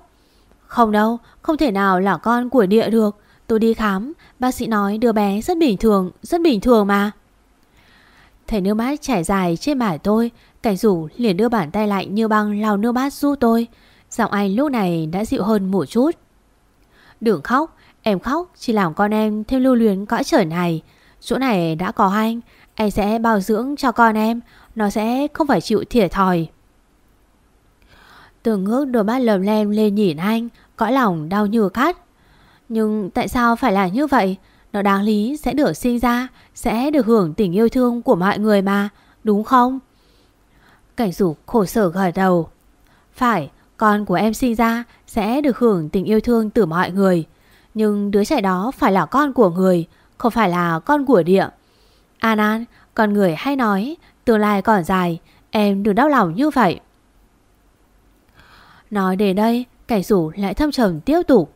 Không đâu, không thể nào là con của địa được. Tôi đi khám, bác sĩ nói đứa bé rất bình thường, rất bình thường mà. Thấy nước mắt chảy dài trên mải tôi, cảnh rủ liền đưa bàn tay lạnh như băng lau nước mắt giúp tôi. Giọng anh lúc này đã dịu hơn một chút. Đừng khóc, em khóc chỉ làm con em thêm lưu luyến cõi trời này. Chỗ này đã có anh, anh sẽ bao dưỡng cho con em Nó sẽ không phải chịu thiệt thòi Từng ngước đôi mắt lầm lem lên nhìn anh Cõi lòng đau như cắt Nhưng tại sao phải là như vậy? Nó đáng lý sẽ được sinh ra Sẽ được hưởng tình yêu thương của mọi người mà Đúng không? Cảnh dục khổ sở gật đầu. Phải Con của em sinh ra Sẽ được hưởng tình yêu thương từ mọi người. Nhưng đứa trẻ đó phải là con của người Không phải là con của địa. An An, con người hay nói, tương lai còn dài, em đừng đau lòng như vậy. Nói đến đây, cảnh rủ lại thâm trầm tiếp tục.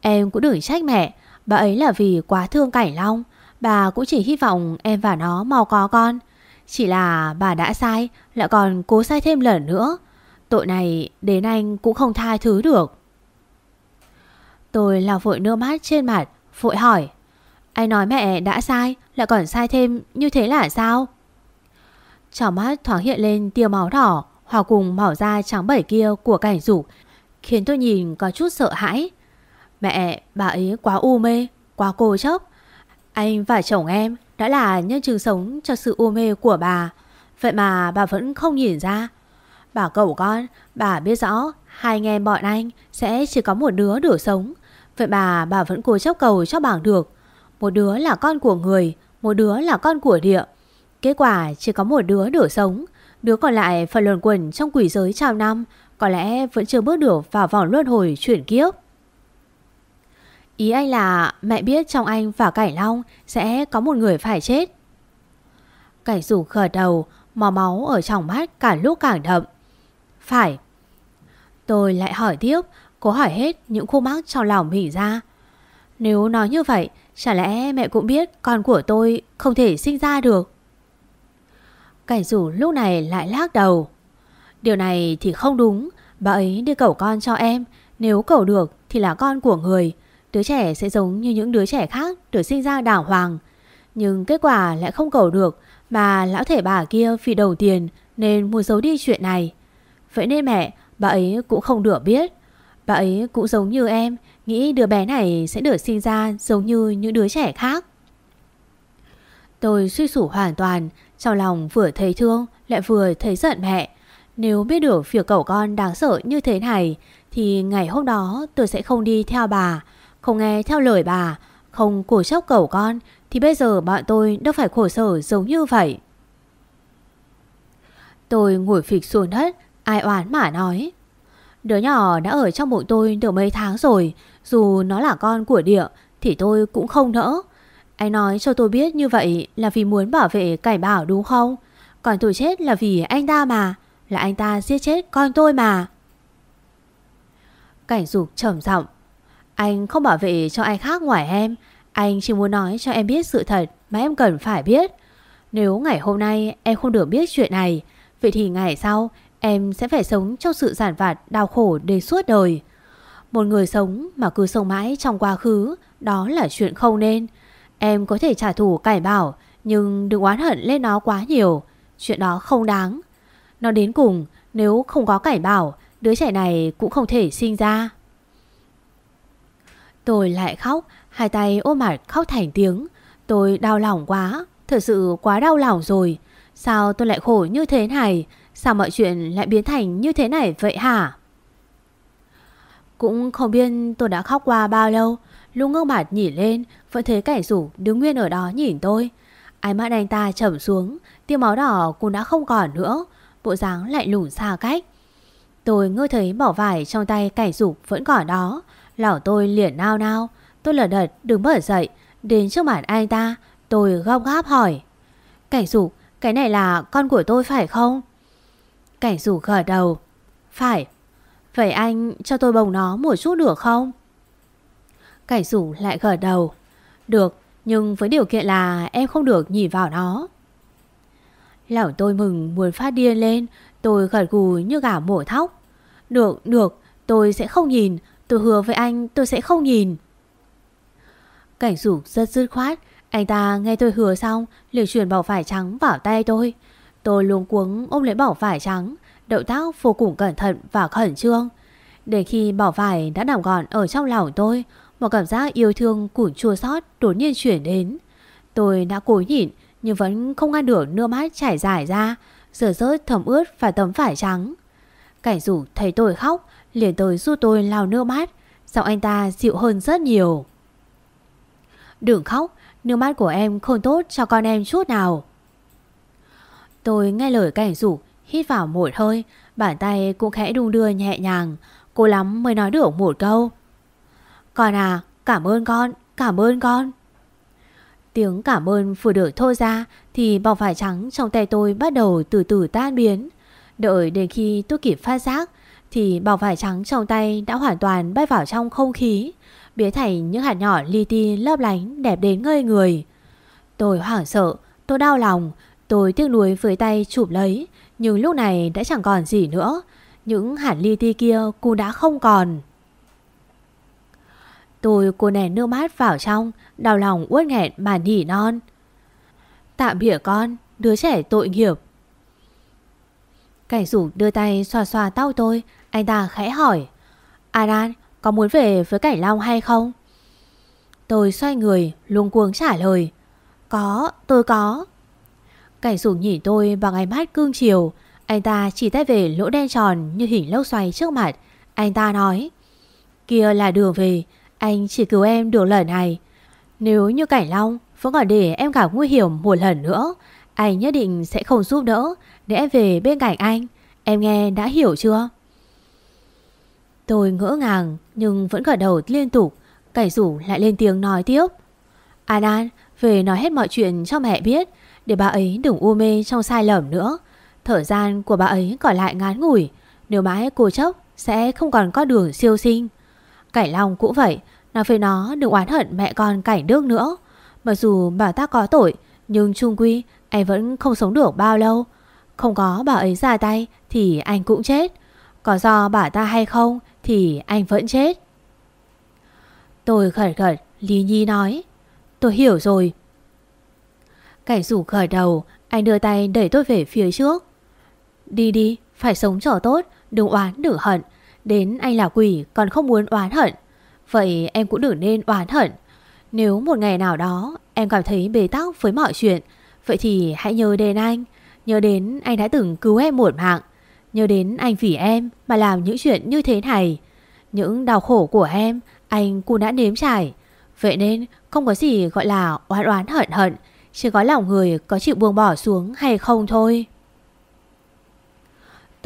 Em cũng đừng trách mẹ, bà ấy là vì quá thương cảnh long. Bà cũng chỉ hy vọng em và nó mau có con. Chỉ là bà đã sai, lại còn cố sai thêm lần nữa. Tội này đến anh cũng không tha thứ được. Tôi là vội nước mắt trên mặt, vội hỏi. Anh nói mẹ đã sai Lại còn sai thêm như thế là sao Trong mắt thoáng hiện lên tia máu đỏ Hòa cùng mỏ da trắng bẩy kia của cảnh dục Khiến tôi nhìn có chút sợ hãi. Mẹ bà ấy quá u mê Quá cô chốc. Anh và chồng em đã là nhân chứng sống Cho sự u mê của bà. Vậy mà bà vẫn không nhìn ra. Bà cậu con Bà biết rõ Hai anh em bọn anh Sẽ chỉ có một đứa đủ sống. Vậy mà bà vẫn cố chấp cầu cho bằng được. Một đứa là con của người, một đứa là con của địa. Kết quả chỉ có một đứa được sống, đứa còn lại phần luồn quẩn trong quỷ giới chào năm, có lẽ vẫn chưa bước được vào vòng luân hồi chuyển kiếp. Ý anh là mẹ biết trong anh và Cảnh Long sẽ có một người phải chết. Cảnh rủ khờ đầu, mò máu ở trong mắt cả lúc càng đậm. Phải. Tôi lại hỏi tiếp, cố hỏi hết những khu mắc trong lòng mình ra. Nếu nói như vậy Chả lẽ mẹ cũng biết con của tôi không thể sinh ra được Cảnh rủ lúc này lại lắc đầu. Điều này thì không đúng. Bà ấy đi cầu con cho em. Nếu cầu được thì là con của người. Đứa trẻ sẽ giống như những đứa trẻ khác được sinh ra đảo hoàng. Nhưng kết quả lại không cầu được mà lão thể bà kia vì đầu tiền nên muốn giấu đi chuyện này. Vậy nên mẹ, bà ấy cũng không được biết. Bà ấy cũng giống như em, nghĩ đứa bé này sẽ được sinh ra giống như những đứa trẻ khác. Tôi suy sủ hoàn toàn, trong lòng vừa thấy thương lại vừa thấy giận mẹ. Nếu biết được việc cậu con đáng sợ như thế này thì ngày hôm đó tôi sẽ không đi theo bà, không nghe theo lời bà, không cổ chốc cậu con thì bây giờ bọn tôi đâu phải khổ sở giống như vậy. Tôi ngồi phịch xuống đất, ai oán mà nói. Đứa nhỏ đã ở trong bụng tôi được mấy tháng rồi, dù nó là con của địa thì tôi cũng không nỡ. Anh nói cho tôi biết như vậy là vì muốn bảo vệ cải bảo đúng không? Còn tôi chết là vì anh ta mà, là anh ta giết chết con tôi mà. Cảnh dục trầm giọng Anh không bảo vệ cho ai khác ngoài em, anh chỉ muốn nói cho em biết sự thật mà em cần phải biết. Nếu ngày hôm nay em không được biết chuyện này, vậy thì ngày sau em sẽ phải sống trong sự giản vặt đau khổ đến suốt đời. Một người sống mà cứ sống mãi trong quá khứ, đó là chuyện không nên. Em có thể trả thù cải bảo, nhưng đừng oán hận lên nó quá nhiều. Chuyện đó không đáng. Nó đến cùng, nếu không có cải bảo, đứa trẻ này cũng không thể sinh ra. Tôi lại khóc, hai tay ôm mặt khóc thành tiếng. Tôi đau lòng quá, thật sự quá đau lòng rồi. Sao tôi lại khổ như thế này? Sao mọi chuyện lại biến thành như thế này vậy hả? Cũng không biết tôi đã khóc qua bao lâu Lúc ngước mặt nhìn lên, Vẫn thấy cảnh rủ đứng nguyên ở đó nhìn tôi. Ánh mắt anh ta chậm xuống, Tiêu máu đỏ cũng đã không còn nữa, Bộ dáng lại lủng xa cách. Tôi ngơ thấy bỏ vải trong tay cảnh dục vẫn còn đó lão tôi liền nao nao. Tôi lật đật đứng bật dậy, Đến trước mặt anh ta, Tôi góc gáp hỏi Cảnh dục cái này là con của tôi phải không? Cảnh dục gật đầu, Phải. Vậy anh cho tôi bồng nó một chút được không? Cảnh rủ lại gật đầu. Được Nhưng với điều kiện là em không được nhìn vào nó. Lão tôi mừng muốn phát điên lên Tôi gật gù như gà mổ thóc. Được, được Tôi sẽ không nhìn Tôi hứa với anh tôi sẽ không nhìn. Cảnh rủ rất dứt khoát Anh ta nghe tôi hứa xong liền chuyển bảo vải trắng vào tay tôi. Tôi luống cuống ôm lấy bảo vải trắng Động tác vô cùng cẩn thận và khẩn trương. Để khi bảo vải đã nằm gọn ở trong lòng tôi một cảm giác yêu thương củn chua xót đột nhiên chuyển đến. Tôi đã cố nhịn, Nhưng vẫn không ngăn được nước mắt chảy dài ra Rửa rớt thấm ướt và tấm vải trắng. Cảnh rủ thấy tôi khóc, Liền tới giúp tôi lau nước mắt, Giọng anh ta dịu hơn rất nhiều. Đừng khóc, Nước mắt của em không tốt cho con em chút nào. Tôi nghe lời cảnh rủ, Hít vào một hơi, Bàn tay cũng khẽ đung đưa nhẹ nhàng. Cố lắm mới nói được một câu. Con à cảm ơn con, Cảm ơn con. Tiếng cảm ơn vừa được thô ra Thì bọc vải trắng trong tay tôi bắt đầu từ từ tan biến. Đợi đến khi tôi kịp phát giác Thì bọc vải trắng trong tay đã hoàn toàn bay vào trong không khí, Biến thành những hạt nhỏ li ti lấp lánh đẹp đến ngây người. Tôi hoảng sợ, Tôi đau lòng, Tôi tiếc nuối với tay chụp lấy, Nhưng lúc này đã chẳng còn gì nữa. Những hạt li ti kia cũng đã không còn. Tôi cô nén nước mắt vào trong, Đau lòng uất nghẹn mà nỉ non. Tạm biệt con, Đứa trẻ tội nghiệp. Cảnh dục đưa tay xoa xoa tao tôi, Anh ta khẽ hỏi, aran, có muốn về với Cảnh Long hay không? Tôi xoay người Luôn cuống trả lời, Có, tôi có. Cảnh dục nhìn tôi bằng ánh mắt cương chiều, Anh ta chỉ tay về lỗ đen tròn Như hình lốc xoay trước mặt. Anh ta nói, Kia là đường về anh chỉ cứu em được lần này. Nếu như Cảnh Long vẫn còn để em gặp nguy hiểm một lần nữa Anh nhất định sẽ không giúp đỡ Để em về bên cạnh anh. Em nghe đã hiểu chưa? Tôi ngỡ ngàng Nhưng vẫn gật đầu liên tục. Cảnh rủ lại lên tiếng nói tiếp. An An, về nói hết mọi chuyện cho mẹ biết Để bà ấy đừng u mê trong sai lầm nữa. Thời gian của bà ấy còn lại ngán ngủi Nếu mãi cô chốc Sẽ không còn có đường siêu sinh. Cảnh Long cũng vậy Nói với nó đừng oán hận mẹ con Cảnh Đức nữa Mặc dù bà ta có tội Nhưng trung quy Anh vẫn không sống được bao lâu Không có bà ấy ra tay thì anh cũng chết. Có do bà ta hay không thì anh vẫn chết. Tôi khẩn khẩn Lý Nhi nói. Tôi hiểu rồi. Cảnh rủ khởi đầu, anh đưa tay đẩy tôi về phía trước. Đi đi, phải sống trở tốt, đừng oán đừng hận. Đến anh là quỷ còn không muốn oán hận. Vậy em cũng đừng nên oán hận. Nếu một ngày nào đó em cảm thấy bế tắc với mọi chuyện, vậy thì hãy nhớ đến anh. Nhớ đến anh đã từng cứu em một mạng. Nhớ đến anh vì em mà làm những chuyện như thế này. Những đau khổ của em, anh cũng đã nếm trải. Vậy nên không có gì gọi là oán oán hận hận. Chỉ có lòng người có chịu buông bỏ xuống hay không thôi.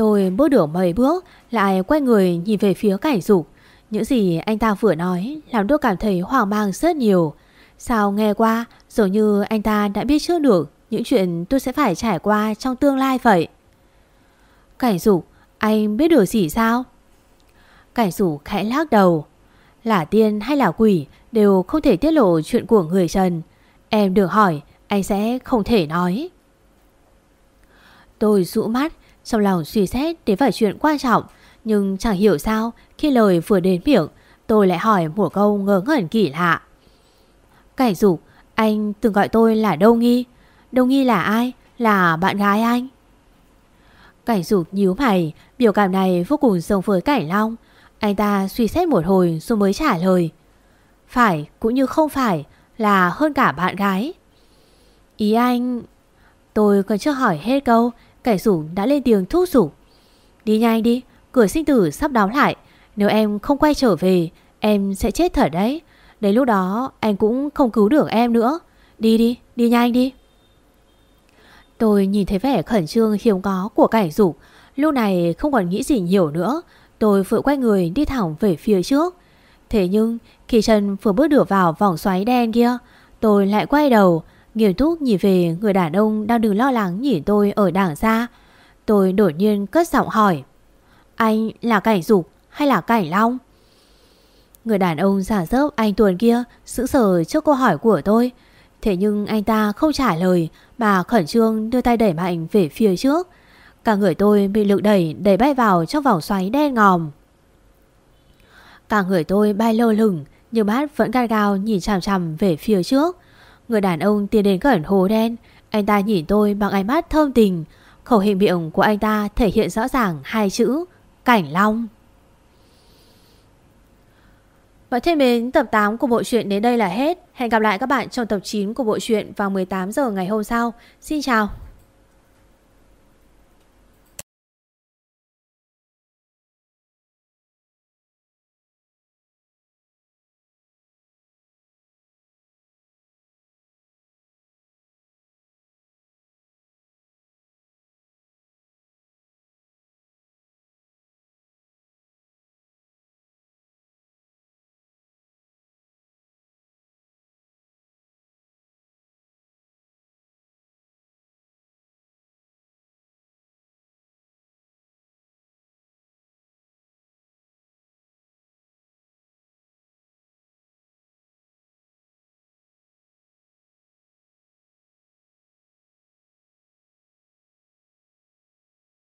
Tôi bước được mấy bước lại quay người nhìn về phía cảnh dục. Những gì anh ta vừa nói làm tôi cảm thấy hoang mang rất nhiều. Sao nghe qua dường như anh ta đã biết trước được những chuyện tôi sẽ phải trải qua trong tương lai vậy. Cảnh dục, anh biết được gì sao? Cảnh dục khẽ lắc đầu. Là tiên hay là quỷ đều không thể tiết lộ chuyện của người Trần. Em được hỏi, anh sẽ không thể nói. Tôi rũ mắt, trong lòng suy xét đến vài chuyện quan trọng, nhưng chẳng hiểu sao khi lời vừa đến miệng, tôi lại hỏi một câu ngớ ngẩn kỳ lạ. Cảnh dục, anh từng gọi tôi là Đông Nghi. Đông Nghi là ai? Là bạn gái anh. Cảnh dục nhíu mày, biểu cảm này vô cùng giống với Cảnh Long. Anh ta suy xét một hồi rồi mới trả lời. Phải cũng như không phải là hơn cả bạn gái. Ý anh... Tôi còn chưa hỏi hết câu, cảnh rủ đã lên tiếng thúc giục. Đi nhanh đi, cửa sinh tử sắp đóng lại. Nếu em không quay trở về, em sẽ chết thật đấy. Đến lúc đó anh cũng không cứu được em nữa. Đi đi, đi nhanh đi. Tôi nhìn thấy vẻ khẩn trương hiếm có của cảnh dục. Lúc này không còn nghĩ gì nhiều nữa. Tôi vội quay người đi thẳng về phía trước. Thế nhưng khi chân vừa bước được vào vòng xoáy đen kia, tôi lại quay đầu, nghiêm túc nhìn về người đàn ông đang đừng lo lắng nhìn tôi ở đằng xa. Tôi đột nhiên cất giọng hỏi. Anh là cảnh dục hay là cảnh long? Người đàn ông giả dớp anh tuần kia sững sờ trước câu hỏi của tôi. Thế nhưng anh ta không trả lời mà khẩn trương đưa tay đẩy mạnh về phía trước. Cả người tôi bị lực đẩy đẩy bay vào trong vòng xoáy đen ngòm. Cả người tôi bay lơ lửng, nhưng mắt vẫn gắt gao nhìn chằm chằm về phía trước. Người đàn ông tiến đến gần hồ đen. Anh ta nhìn tôi bằng ánh mắt thơm tình. Khẩu hình miệng của anh ta thể hiện rõ ràng hai chữ, Cảnh Long. Và thêm mến tập 8 của bộ truyện đến đây là hết. Hẹn gặp lại các bạn trong tập 9 của bộ truyện vào 18 giờ ngày hôm sau. Xin chào.